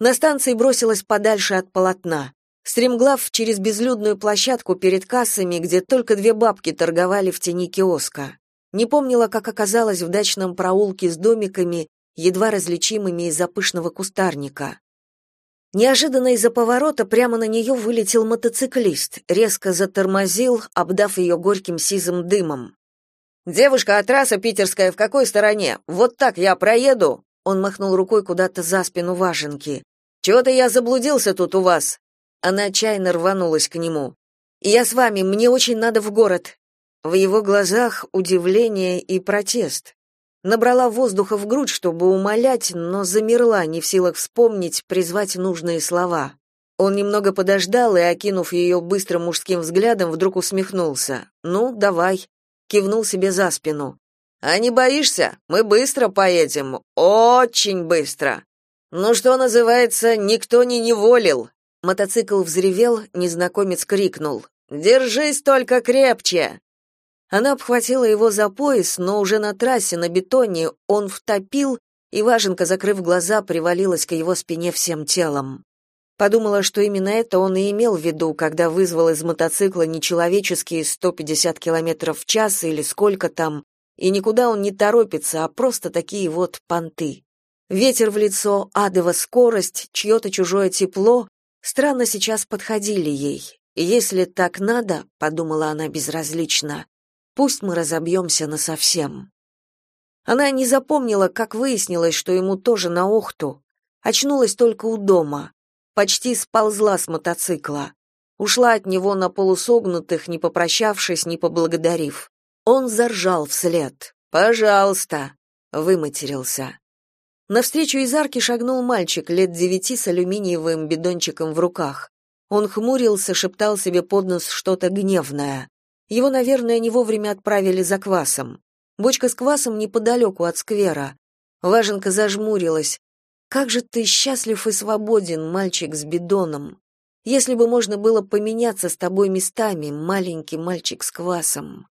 На станции бросилась подальше от полотна. Стремглав через безлюдную площадку перед кассами, где только две бабки торговали в тени киоска. Не помнила, как оказалась в дачном проулке с домиками, едва различимыми из-за пышного кустарника. Неожиданно из-за поворота прямо на нее вылетел мотоциклист, резко затормозил, обдав ее горьким сизым дымом. «Девушка, а трасса питерская в какой стороне? Вот так я проеду?» Он махнул рукой куда-то за спину Важенки. «Чего-то я заблудился тут у вас». Она отчаянно рванулась к нему. «Я с вами, мне очень надо в город». В его глазах удивление и протест. Набрала воздуха в грудь, чтобы умолять, но замерла, не в силах вспомнить, призвать нужные слова. Он немного подождал и, окинув ее быстрым мужским взглядом, вдруг усмехнулся. «Ну, давай», — кивнул себе за спину. «А не боишься? Мы быстро поедем. Очень быстро. Ну, что называется, никто не неволил». Мотоцикл взревел, незнакомец крикнул. «Держись только крепче!» Она обхватила его за пояс, но уже на трассе, на бетоне, он втопил, и Важенка, закрыв глаза, привалилась к его спине всем телом. Подумала, что именно это он и имел в виду, когда вызвал из мотоцикла нечеловеческие 150 км в час или сколько там, и никуда он не торопится, а просто такие вот понты. Ветер в лицо, адова скорость, чье-то чужое тепло странно сейчас подходили ей. Если так надо, подумала она безразлично, Пусть мы разобьемся насовсем. Она не запомнила, как выяснилось, что ему тоже на Охту. Очнулась только у дома. Почти сползла с мотоцикла. Ушла от него на полусогнутых, не попрощавшись, не поблагодарив. Он заржал вслед. «Пожалуйста!» — выматерился. Навстречу из арки шагнул мальчик лет девяти с алюминиевым бидончиком в руках. Он хмурился, шептал себе под нос что-то гневное. Его, наверное, не вовремя отправили за квасом. Бочка с квасом неподалеку от сквера. Важенка зажмурилась. «Как же ты счастлив и свободен, мальчик с бидоном! Если бы можно было поменяться с тобой местами, маленький мальчик с квасом!»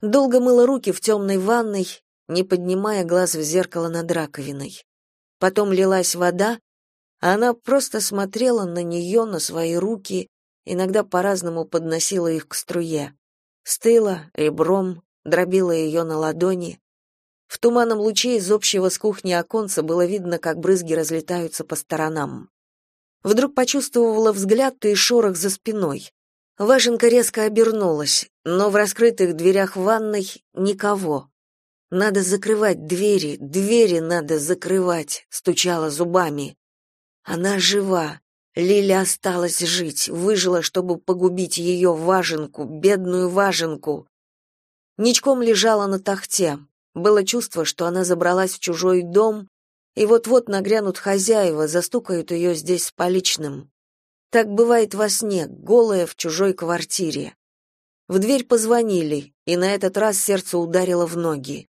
Долго мыла руки в темной ванной, не поднимая глаз в зеркало над раковиной. Потом лилась вода, а она просто смотрела на нее, на свои руки, иногда по-разному подносила их к струе стыла ребром, дробила ее на ладони. В туманном луче из общего с кухни оконца было видно, как брызги разлетаются по сторонам. Вдруг почувствовала взгляд и шорох за спиной. Важенка резко обернулась, но в раскрытых дверях ванной никого. Надо закрывать двери, двери надо закрывать, стучала зубами. Она жива, Лиля осталась жить, выжила, чтобы погубить ее важенку, бедную важенку. Ничком лежала на тахте. Было чувство, что она забралась в чужой дом, и вот-вот нагрянут хозяева, застукают ее здесь с поличным. Так бывает во сне, голая в чужой квартире. В дверь позвонили, и на этот раз сердце ударило в ноги.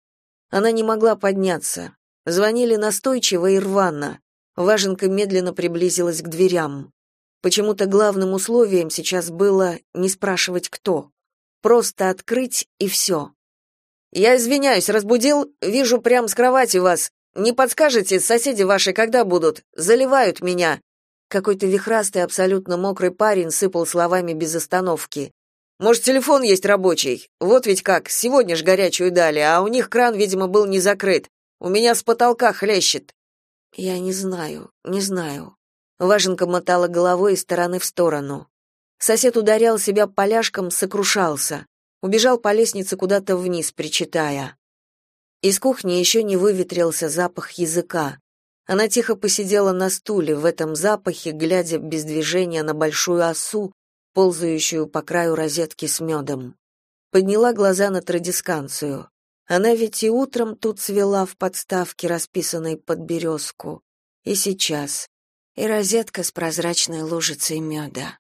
Она не могла подняться. Звонили настойчиво и рвано. Важенка медленно приблизилась к дверям. Почему-то главным условием сейчас было не спрашивать кто. Просто открыть и все. «Я извиняюсь, разбудил, вижу прямо с кровати вас. Не подскажете, соседи ваши когда будут? Заливают меня». Какой-то вихрастый, абсолютно мокрый парень сыпал словами без остановки. «Может, телефон есть рабочий? Вот ведь как, сегодня ж горячую дали, а у них кран, видимо, был не закрыт. У меня с потолка хлещет. Я не знаю, не знаю. Важенка мотала головой из стороны в сторону. Сосед ударял себя поляшком, сокрушался. Убежал по лестнице куда-то вниз, причитая. Из кухни еще не выветрился запах языка. Она тихо посидела на стуле в этом запахе, глядя без движения на большую осу, ползающую по краю розетки с медом. Подняла глаза на традисканцию. Она ведь и утром тут свела в подставке, расписанной под березку, и сейчас. И розетка с прозрачной лужицей меда.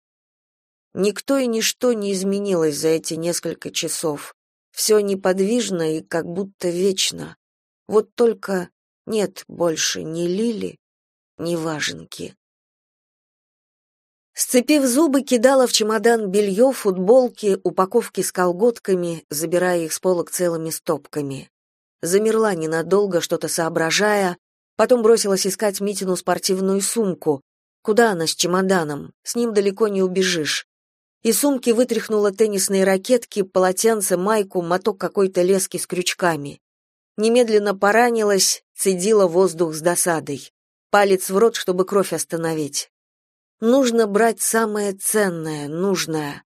Никто и ничто не изменилось за эти несколько часов. Все неподвижно и как будто вечно. Вот только нет больше ни Лили, ни Важенки. Сцепив зубы, кидала в чемодан белье, футболки, упаковки с колготками, забирая их с полок целыми стопками. Замерла ненадолго, что-то соображая, Потом бросилась искать Митину спортивную сумку. Куда она с чемоданом? С ним далеко не убежишь. Из сумки вытряхнула теннисные ракетки, полотенце, майку, моток какой-то лески с крючками. Немедленно поранилась, цедила воздух с досадой. Палец в рот, чтобы кровь остановить. Нужно брать самое ценное, нужное.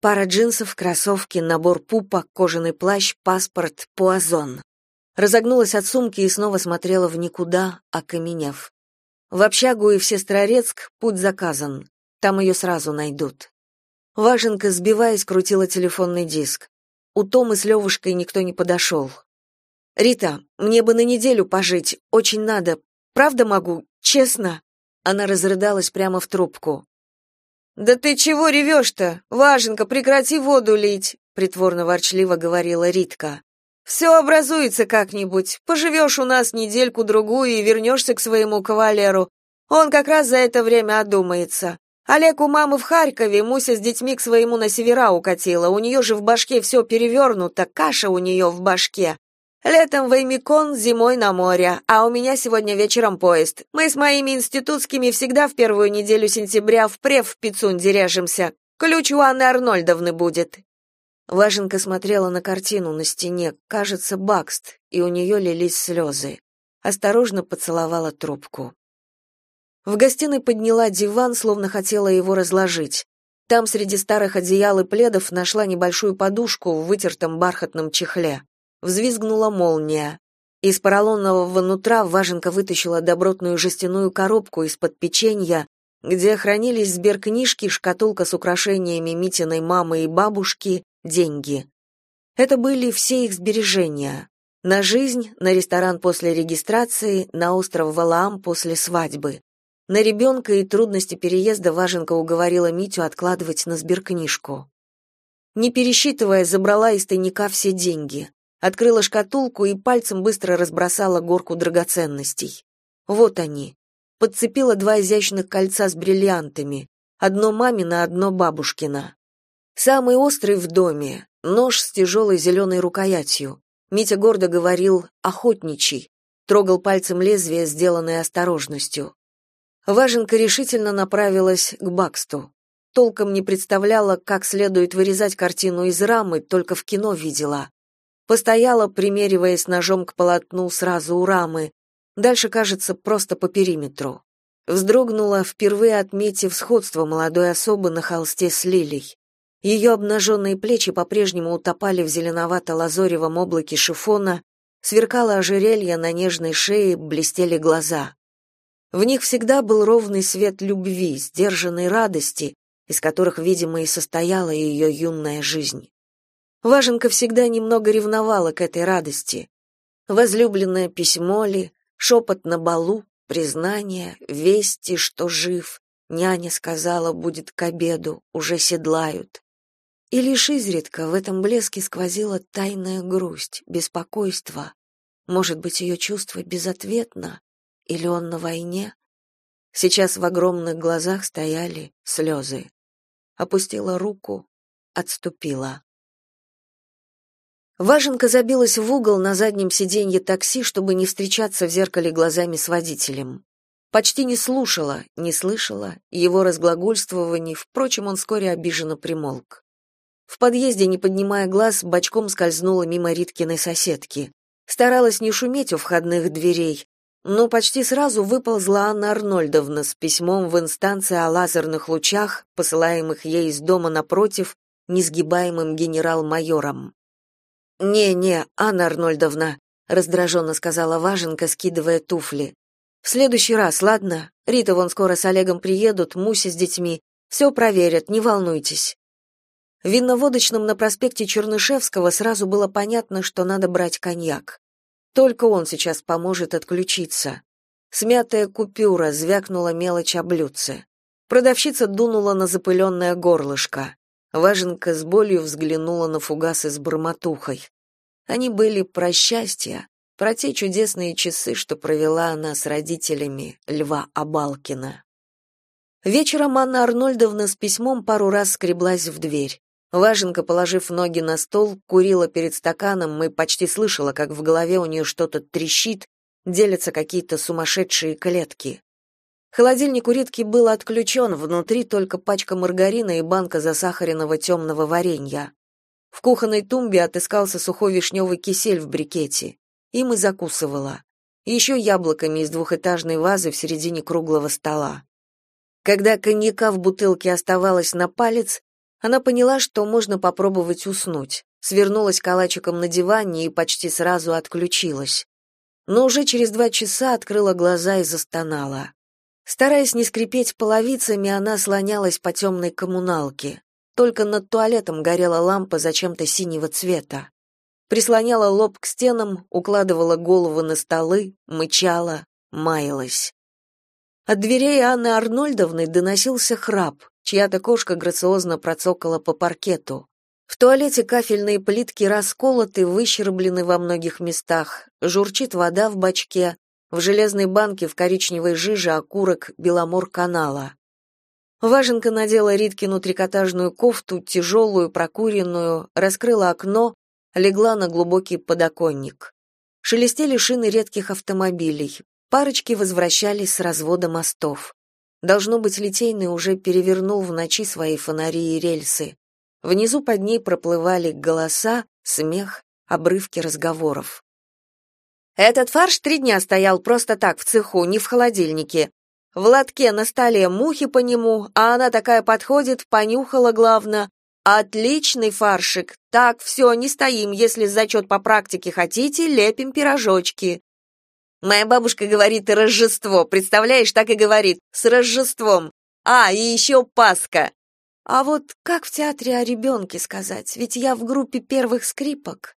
Пара джинсов, кроссовки, набор пупа, кожаный плащ, паспорт, пуазон. Разогнулась от сумки и снова смотрела в никуда, окаменев. В общагу и в Сестрорецк путь заказан. Там ее сразу найдут. Важенка, сбиваясь, крутила телефонный диск. У Томы с Левушкой никто не подошел. «Рита, мне бы на неделю пожить, очень надо. Правда могу? Честно?» Она разрыдалась прямо в трубку. «Да ты чего ревешь-то? Важенка, прекрати воду лить!» притворно-ворчливо говорила Ритка. «Все образуется как-нибудь. Поживешь у нас недельку-другую и вернешься к своему кавалеру. Он как раз за это время одумается. Олег у мамы в Харькове, Муся с детьми к своему на севера укатила. У нее же в башке все перевернуто, каша у нее в башке. Летом в Эймикон, зимой на море, а у меня сегодня вечером поезд. Мы с моими институтскими всегда в первую неделю сентября в Прев в Пицунде режемся. Ключ у Анны Арнольдовны будет». Важенка смотрела на картину на стене, кажется, Бакст, и у нее лились слезы. Осторожно поцеловала трубку. В гостиной подняла диван, словно хотела его разложить. Там среди старых одеял и пледов нашла небольшую подушку в вытертом бархатном чехле. Взвизгнула молния. Из поролонового нутра Важенка вытащила добротную жестяную коробку из-под печенья, где хранились сберкнижки, шкатулка с украшениями Митиной мамы и бабушки, деньги. Это были все их сбережения. На жизнь, на ресторан после регистрации, на остров Валаам после свадьбы. На ребенка и трудности переезда Важенка уговорила Митю откладывать на сберкнижку. Не пересчитывая, забрала из тайника все деньги открыла шкатулку и пальцем быстро разбросала горку драгоценностей. Вот они. Подцепила два изящных кольца с бриллиантами. Одно мамино, одно бабушкино. Самый острый в доме — нож с тяжелой зеленой рукоятью. Митя гордо говорил «охотничий», трогал пальцем лезвие, сделанное осторожностью. Важенка решительно направилась к Баксту. Толком не представляла, как следует вырезать картину из рамы, только в кино видела. Постояла, примериваясь ножом к полотну сразу у рамы. Дальше, кажется, просто по периметру. Вздрогнула, впервые отметив сходство молодой особы на холсте с лилей. Ее обнаженные плечи по-прежнему утопали в зеленовато-лазоревом облаке шифона, сверкало ожерелье на нежной шее, блестели глаза. В них всегда был ровный свет любви, сдержанной радости, из которых, видимо, и состояла ее юная жизнь. Важенка всегда немного ревновала к этой радости. Возлюбленное письмо ли, шепот на балу, признание, вести, что жив, няня сказала, будет к обеду, уже седлают. И лишь изредка в этом блеске сквозила тайная грусть, беспокойство. Может быть, ее чувство безответно, или он на войне? Сейчас в огромных глазах стояли слезы. Опустила руку, отступила. Важенка забилась в угол на заднем сиденье такси, чтобы не встречаться в зеркале глазами с водителем. Почти не слушала, не слышала его разглагольствований, впрочем, он вскоре обиженно примолк. В подъезде, не поднимая глаз, бочком скользнула мимо Риткиной соседки. Старалась не шуметь у входных дверей, но почти сразу выползла Анна Арнольдовна с письмом в инстанции о лазерных лучах, посылаемых ей из дома напротив, несгибаемым генерал-майором. «Не-не, Анна Арнольдовна», — раздраженно сказала Важенка, скидывая туфли. «В следующий раз, ладно? Рита вон скоро с Олегом приедут, Муся с детьми. Все проверят, не волнуйтесь». В винноводочном на проспекте Чернышевского сразу было понятно, что надо брать коньяк. Только он сейчас поможет отключиться. Смятая купюра звякнула мелочь о блюдце. Продавщица дунула на запыленное горлышко. Важенка с болью взглянула на фугасы с бормотухой. Они были про счастье, про те чудесные часы, что провела она с родителями Льва Абалкина. Вечером Анна Арнольдовна с письмом пару раз скреблась в дверь. Важенка, положив ноги на стол, курила перед стаканом и почти слышала, как в голове у нее что-то трещит, делятся какие-то сумасшедшие клетки. Холодильник у Ритки был отключен, внутри только пачка маргарина и банка засахаренного темного варенья. В кухонной тумбе отыскался сухой вишневый кисель в брикете. Им и закусывала. Еще яблоками из двухэтажной вазы в середине круглого стола. Когда коньяка в бутылке оставалось на палец, она поняла, что можно попробовать уснуть. Свернулась калачиком на диване и почти сразу отключилась. Но уже через два часа открыла глаза и застонала. Стараясь не скрипеть половицами, она слонялась по темной коммуналке. Только над туалетом горела лампа зачем-то синего цвета. Прислоняла лоб к стенам, укладывала голову на столы, мычала, маялась. От дверей Анны Арнольдовны доносился храп, чья-то кошка грациозно процокала по паркету. В туалете кафельные плитки расколоты, выщерблены во многих местах, журчит вода в бачке, в железной банке в коричневой жиже окурок Беломор-канала. Важенка надела Риткину трикотажную кофту, тяжелую, прокуренную, раскрыла окно, легла на глубокий подоконник. Шелестели шины редких автомобилей. Парочки возвращались с развода мостов. Должно быть, Литейный уже перевернул в ночи свои фонари и рельсы. Внизу под ней проплывали голоса, смех, обрывки разговоров. Этот фарш три дня стоял просто так в цеху, не в холодильнике. В лотке на столе мухи по нему, а она такая подходит, понюхала главно. Отличный фаршик. Так, все, не стоим, если зачет по практике хотите, лепим пирожочки. Моя бабушка говорит Рождество, представляешь, так и говорит, с Рождеством. А, и еще Пасха. А вот как в театре о ребенке сказать, ведь я в группе первых скрипок.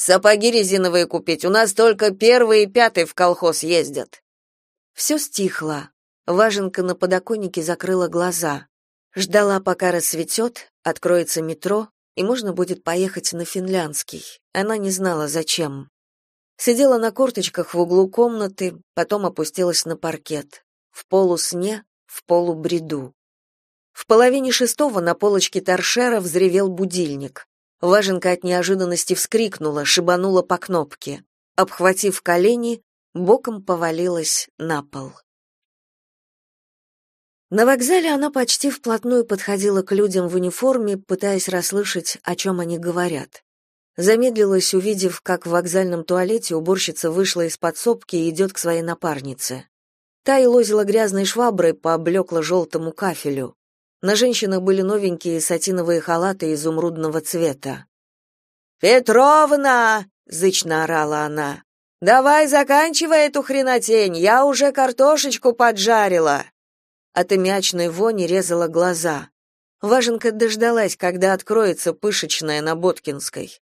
Сапоги резиновые купить, у нас только первый и пятый в колхоз ездят. Все стихло. Важенка на подоконнике закрыла глаза. Ждала, пока рассветет, откроется метро, и можно будет поехать на Финляндский. Она не знала, зачем. Сидела на корточках в углу комнаты, потом опустилась на паркет. В полусне, в полубреду. В половине шестого на полочке торшера взревел будильник. Важенка от неожиданности вскрикнула, шибанула по кнопке. Обхватив колени, боком повалилась на пол. На вокзале она почти вплотную подходила к людям в униформе, пытаясь расслышать, о чем они говорят. Замедлилась, увидев, как в вокзальном туалете уборщица вышла из подсобки и идет к своей напарнице. Та и лозила грязной шваброй по облекло-желтому кафелю. На женщинах были новенькие сатиновые халаты изумрудного цвета. «Петровна!» — зычно орала она. Давай заканчивай эту хренотень, я уже картошечку поджарила. От имячной вони резала глаза. Важенка дождалась, когда откроется пышечная на Боткинской.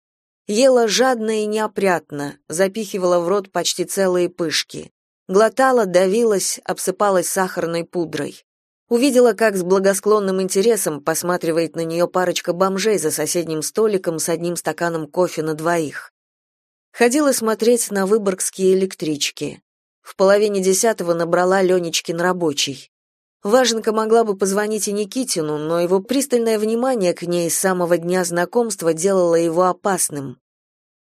Ела жадно и неопрятно, запихивала в рот почти целые пышки. Глотала, давилась, обсыпалась сахарной пудрой. Увидела, как с благосклонным интересом посматривает на нее парочка бомжей за соседним столиком с одним стаканом кофе на двоих. Ходила смотреть на выборгские электрички. В половине десятого набрала Ленечкин рабочий. Важенка могла бы позвонить и Никитину, но его пристальное внимание к ней с самого дня знакомства делало его опасным.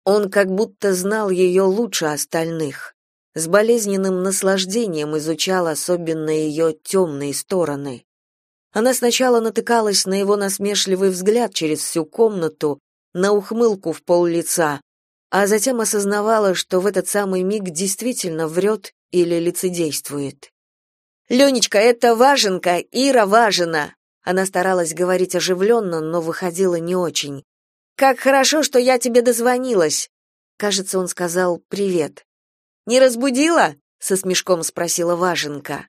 Он как будто знал ее лучше остальных. С болезненным наслаждением изучал особенно ее темные стороны. Она сначала натыкалась на его насмешливый взгляд через всю комнату, на ухмылку в пол лица, а затем осознавала, что в этот самый миг действительно врет или лицедействует. «Ленечка, это Важенка, Ира Важина!» Она старалась говорить оживленно, но выходила не очень. «Как хорошо, что я тебе дозвонилась!» Кажется, он сказал «привет». «Не разбудила?» — со смешком спросила Важенка.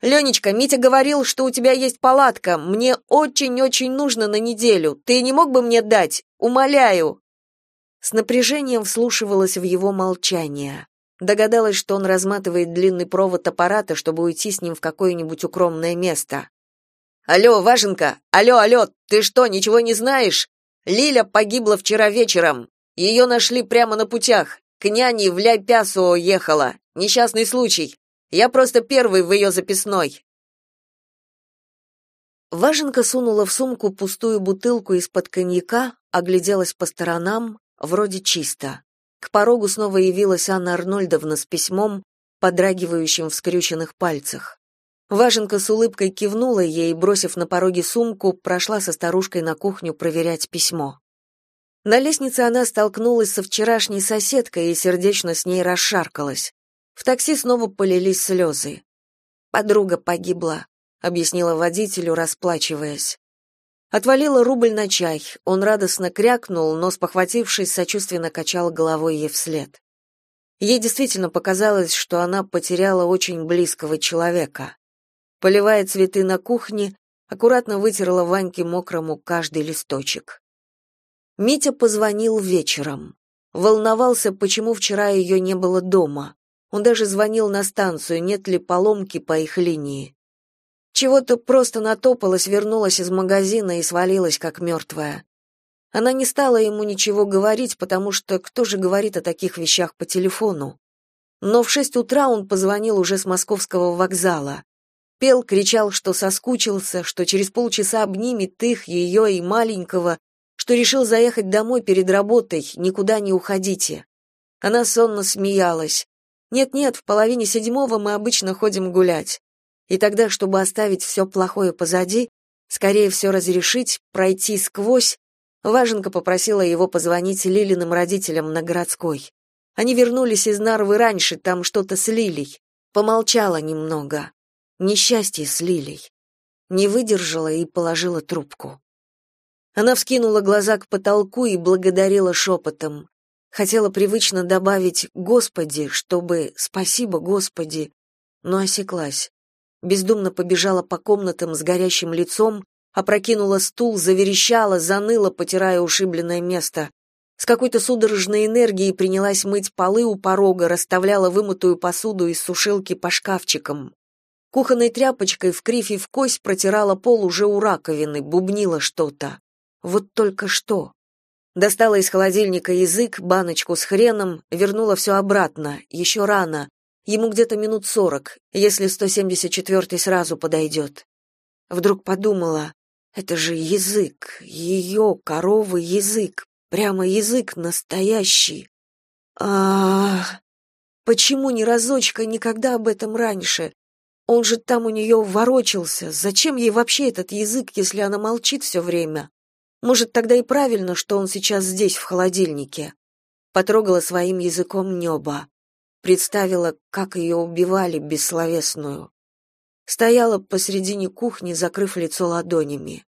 «Ленечка, Митя говорил, что у тебя есть палатка. Мне очень-очень нужно на неделю. Ты не мог бы мне дать? Умоляю!» С напряжением вслушивалась в его молчание. Догадалась, что он разматывает длинный провод аппарата, чтобы уйти с ним в какое-нибудь укромное место. «Алло, Важенка! Алло, алло! Ты что, ничего не знаешь? Лиля погибла вчера вечером. Ее нашли прямо на путях. К няне в Ляй-Пясо ехала. Несчастный случай. Я просто первый в ее записной». Важенка сунула в сумку пустую бутылку из-под коньяка, огляделась по сторонам, Вроде чисто. К порогу снова явилась Анна Арнольдовна с письмом, подрагивающим в скрюченных пальцах. Важенка с улыбкой кивнула ей бросив на пороге сумку, прошла со старушкой на кухню проверять письмо. На лестнице она столкнулась со вчерашней соседкой и сердечно с ней расшаркалась. В такси снова полились слезы. «Подруга погибла», — объяснила водителю, расплачиваясь. Отвалила рубль на чай. Он радостно крякнул, но, спохватившись, сочувственно качал головой ей вслед. Ей действительно показалось, что она потеряла очень близкого человека. Поливая цветы на кухне, аккуратно вытерла Ваньке мокрому каждый листочек. Митя позвонил вечером. Волновался, почему вчера ее не было дома. Он даже звонил на станцию, нет ли поломки по их линии. Чего-то просто натопалась, вернулась из магазина и свалилась, как мертвая. Она не стала ему ничего говорить, потому что кто же говорит о таких вещах по телефону? Но в шесть утра он позвонил уже с московского вокзала. Пел, кричал, что соскучился, что через полчаса обнимет их, ее и маленького, что решил заехать домой перед работой, никуда не уходите. Она сонно смеялась. Нет-нет, в половине седьмого мы обычно ходим гулять. И тогда, чтобы оставить все плохое позади, скорее все разрешить, пройти сквозь, Важенка попросила его позвонить Лилиным родителям на городской. Они вернулись из Нарвы раньше, там что-то с Лилей. Помолчала немного. Несчастье с Лилей. Не выдержала и положила трубку. Она вскинула глаза к потолку и благодарила шепотом. Хотела привычно добавить «Господи», чтобы «Спасибо, Господи», но осеклась. Бездумно побежала по комнатам с горящим лицом, опрокинула стул, заверещала, заныла, потирая ушибленное место. С какой-то судорожной энергией принялась мыть полы у порога, расставляла вымытую посуду из сушилки по шкафчикам. Кухонной тряпочкой в кривь и в кость протирала пол уже у раковины, бубнила что-то. Вот только что. Достала из холодильника язык, баночку с хреном, вернула все обратно, еще рано. Ему где-то минут сорок, если 174-й сразу подойдет. Вдруг подумала, это же язык, ее, коровы, язык, прямо язык настоящий. А, Почему ни разочка никогда об этом раньше? Он же там у нее ворочался. Зачем ей вообще этот язык, если она молчит все время? Может, тогда и правильно, что он сейчас здесь, в холодильнике. Потрогала своим языком небо. Представила, как ее убивали бессловесную. Стояла посредине кухни, закрыв лицо ладонями.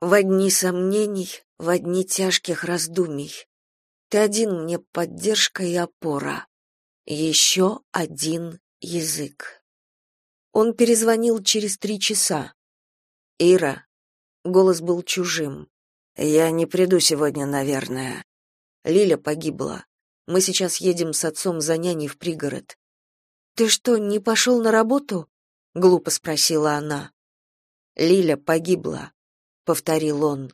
В одни сомнений, в одни тяжких раздумий. Ты один мне поддержка и опора. Еще один язык. Он перезвонил через три часа. «Ира». Голос был чужим. «Я не приду сегодня, наверное. Лиля погибла. Мы сейчас едем с отцом за няней в пригород». «Ты что, не пошел на работу?» — глупо спросила она. «Лиля погибла», — повторил он.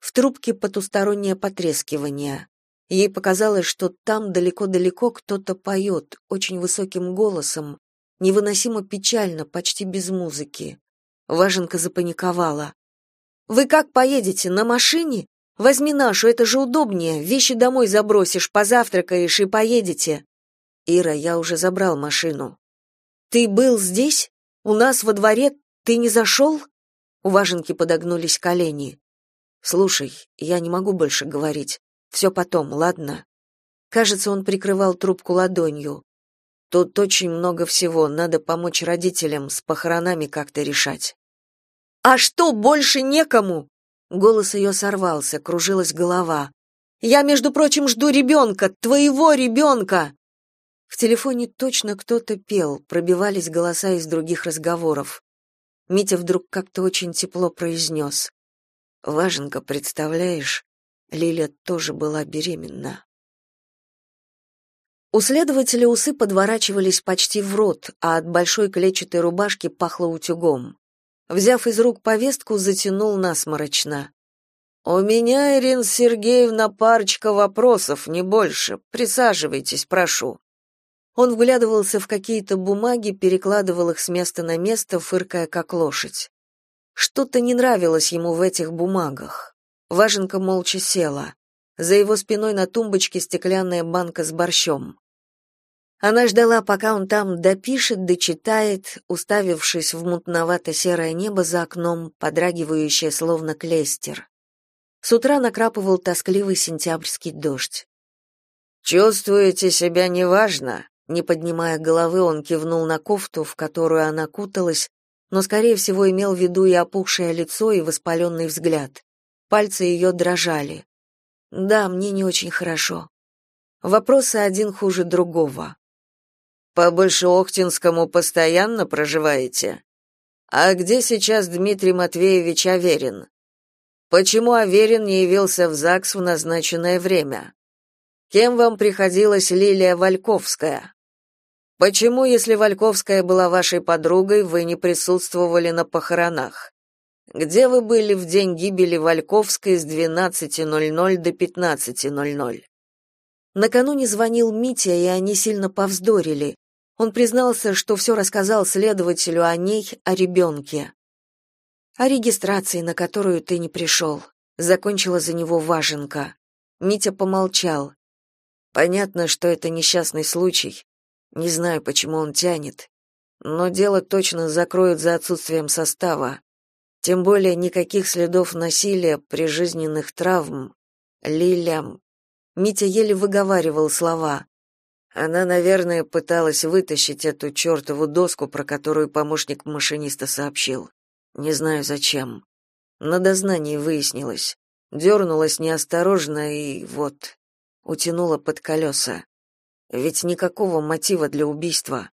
В трубке потустороннее потрескивание. Ей показалось, что там далеко-далеко кто-то поет, очень высоким голосом, невыносимо печально, почти без музыки. Важенка запаниковала. «Вы как поедете, на машине? Возьми нашу, это же удобнее, вещи домой забросишь, позавтракаешь и поедете». «Ира, я уже забрал машину». «Ты был здесь? У нас во дворе? Ты не зашел?» У Важенки подогнулись колени. «Слушай, я не могу больше говорить. Все потом, ладно?» Кажется, он прикрывал трубку ладонью. Тут очень много всего, надо помочь родителям с похоронами как-то решать. А что, больше некому? Голос ее сорвался, кружилась голова. Я, между прочим, жду ребенка, твоего ребенка!» В телефоне точно кто-то пел, пробивались голоса из других разговоров. Митя вдруг как-то очень тепло произнес. «Важенка, представляешь, Лиля тоже была беременна». У следователя усы подворачивались почти в рот, а от большой клетчатой рубашки пахло утюгом. Взяв из рук повестку, затянул насморочно. «У меня, Ирина Сергеевна, парочка вопросов, не больше. Присаживайтесь, прошу». Он вглядывался в какие-то бумаги, перекладывал их с места на место, фыркая как лошадь. Что-то не нравилось ему в этих бумагах. Важенка молча села. За его спиной на тумбочке стеклянная банка с борщом. Она ждала, пока он там допишет, дочитает, уставившись в мутновато-серое небо за окном, подрагивающее словно клейстер. С утра накрапывал тоскливый сентябрьский дождь. «Чувствуете себя неважно?» Не поднимая головы, он кивнул на кофту, в которую она куталась, но, скорее всего, имел в виду и опухшее лицо, и воспаленный взгляд. Пальцы ее дрожали. «Да, мне не очень хорошо. Вопросы один хуже другого. По Большеохтинскому постоянно проживаете? А где сейчас Дмитрий Матвеевич Аверин? Почему Аверин не явился в ЗАГС в назначенное время? Кем вам приходилась Лилия Вальковская? Почему, если Вальковская была вашей подругой, вы не присутствовали на похоронах? Где вы были в день гибели Вальковской с 12:00 до 15:00? Накануне звонил Митя, и они сильно повздорили. Он признался, что все рассказал следователю о ней, о ребенке. О регистрации, на которую ты не пришел. Закончила за него Важенка. Митя помолчал. Понятно, что это несчастный случай. Не знаю, почему он тянет. Но дело точно закроют за отсутствием состава. Тем более никаких следов насилия, прижизненных травм. Лиля... Митя еле выговаривал слова. Она, наверное, пыталась вытащить эту чертову доску, про которую помощник машиниста сообщил. Не знаю зачем. На дознании выяснилось. Дернулась неосторожно и вот, утянула под колеса. Ведь никакого мотива для убийства.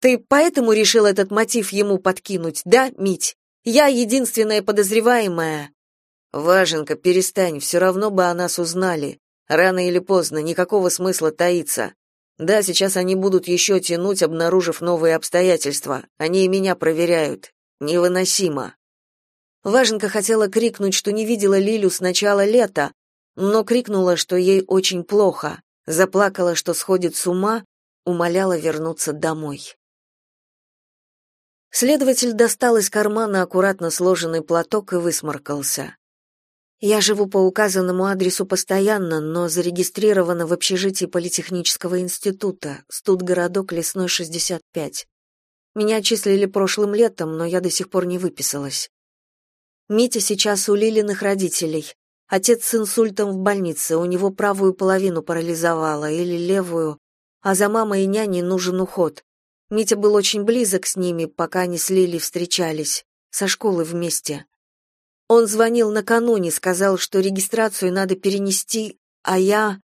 Ты поэтому решил этот мотив ему подкинуть, да, Мить? Я единственная подозреваемая. Важенка, перестань, все равно бы о нас узнали. Рано или поздно, никакого смысла таиться. Да, сейчас они будут еще тянуть, обнаружив новые обстоятельства. Они и меня проверяют. Невыносимо. Важенка хотела крикнуть, что не видела Лилю с начала лета, но крикнула, что ей очень плохо, заплакала, что сходит с ума, умоляла вернуться домой. Следователь достал из кармана аккуратно сложенный платок и высморкался. Я живу по указанному адресу постоянно, но зарегистрирована в общежитии Политехнического института, студгородок Лесной 65. Меня отчислили прошлым летом, но я до сих пор не выписалась. Митя сейчас у Лилиных родителей. Отец с инсультом в больнице, у него правую половину парализовало или левую, а за мамой и няней нужен уход. Митя был очень близок с ними, пока они с Лилей встречались, со школы вместе. Он звонил накануне, сказал, что регистрацию надо перенести, а я...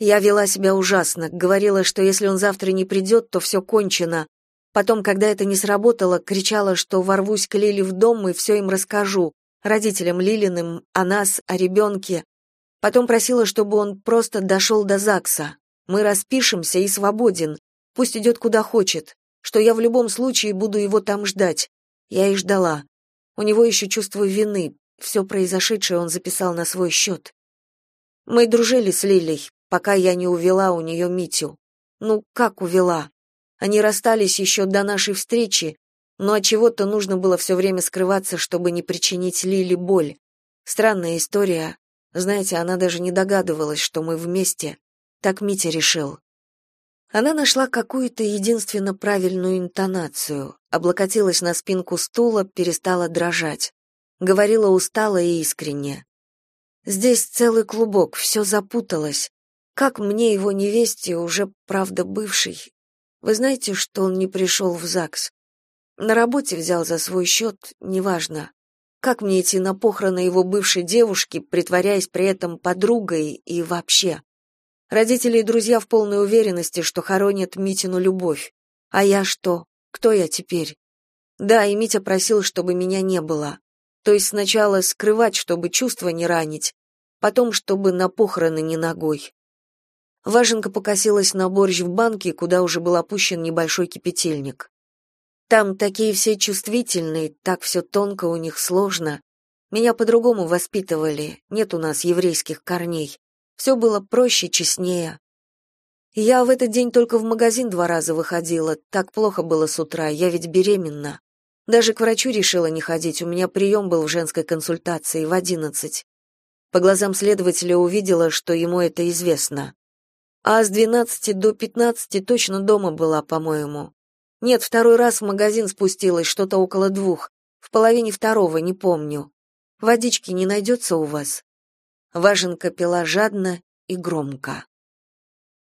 Я вела себя ужасно, говорила, что если он завтра не придет, то все кончено. Потом, когда это не сработало, кричала, что ворвусь к Лиле в дом и все им расскажу, родителям Лилиным, о нас, о ребенке. Потом просила, чтобы он просто дошел до ЗАГСа. Мы распишемся и свободен. Пусть идет куда хочет, что я в любом случае буду его там ждать. Я и ждала. У него еще чувство вины. Все произошедшее он записал на свой счет. Мы дружили с Лилей, пока я не увела у нее Митю. Ну, как увела? Они расстались еще до нашей встречи, но от чего-то нужно было все время скрываться, чтобы не причинить Лиле боль. Странная история. Знаете, она даже не догадывалась, что мы вместе. Так Митя решил. Она нашла какую-то единственно правильную интонацию, облокотилась на спинку стула, перестала дрожать. Говорила устало и искренне. «Здесь целый клубок, все запуталось. Как мне его невесте, уже, правда, бывший? Вы знаете, что он не пришел в ЗАГС? На работе взял за свой счет, неважно. Как мне идти на похороны его бывшей девушки, притворяясь при этом подругой и вообще? Родители и друзья в полной уверенности, что хоронят Митину любовь. А я что? Кто я теперь? Да, и Митя просил, чтобы меня не было. То есть сначала скрывать, чтобы чувства не ранить, потом, чтобы на похороны не ногой. Важенка покосилась на борщ в банке, куда уже был опущен небольшой кипятильник. Там такие все чувствительные, так все тонко у них сложно. Меня по-другому воспитывали, нет у нас еврейских корней. Все было проще, честнее. Я в этот день только в магазин два раза выходила, так плохо было с утра, я ведь беременна. Даже к врачу решила не ходить, у меня прием был в женской консультации в одиннадцать. По глазам следователя увидела, что ему это известно. А с двенадцати до пятнадцати точно дома была, по-моему. Нет, второй раз в магазин спустилась, что-то около двух. В половине второго, не помню. Водички не найдется у вас?» Важенка пила жадно и громко.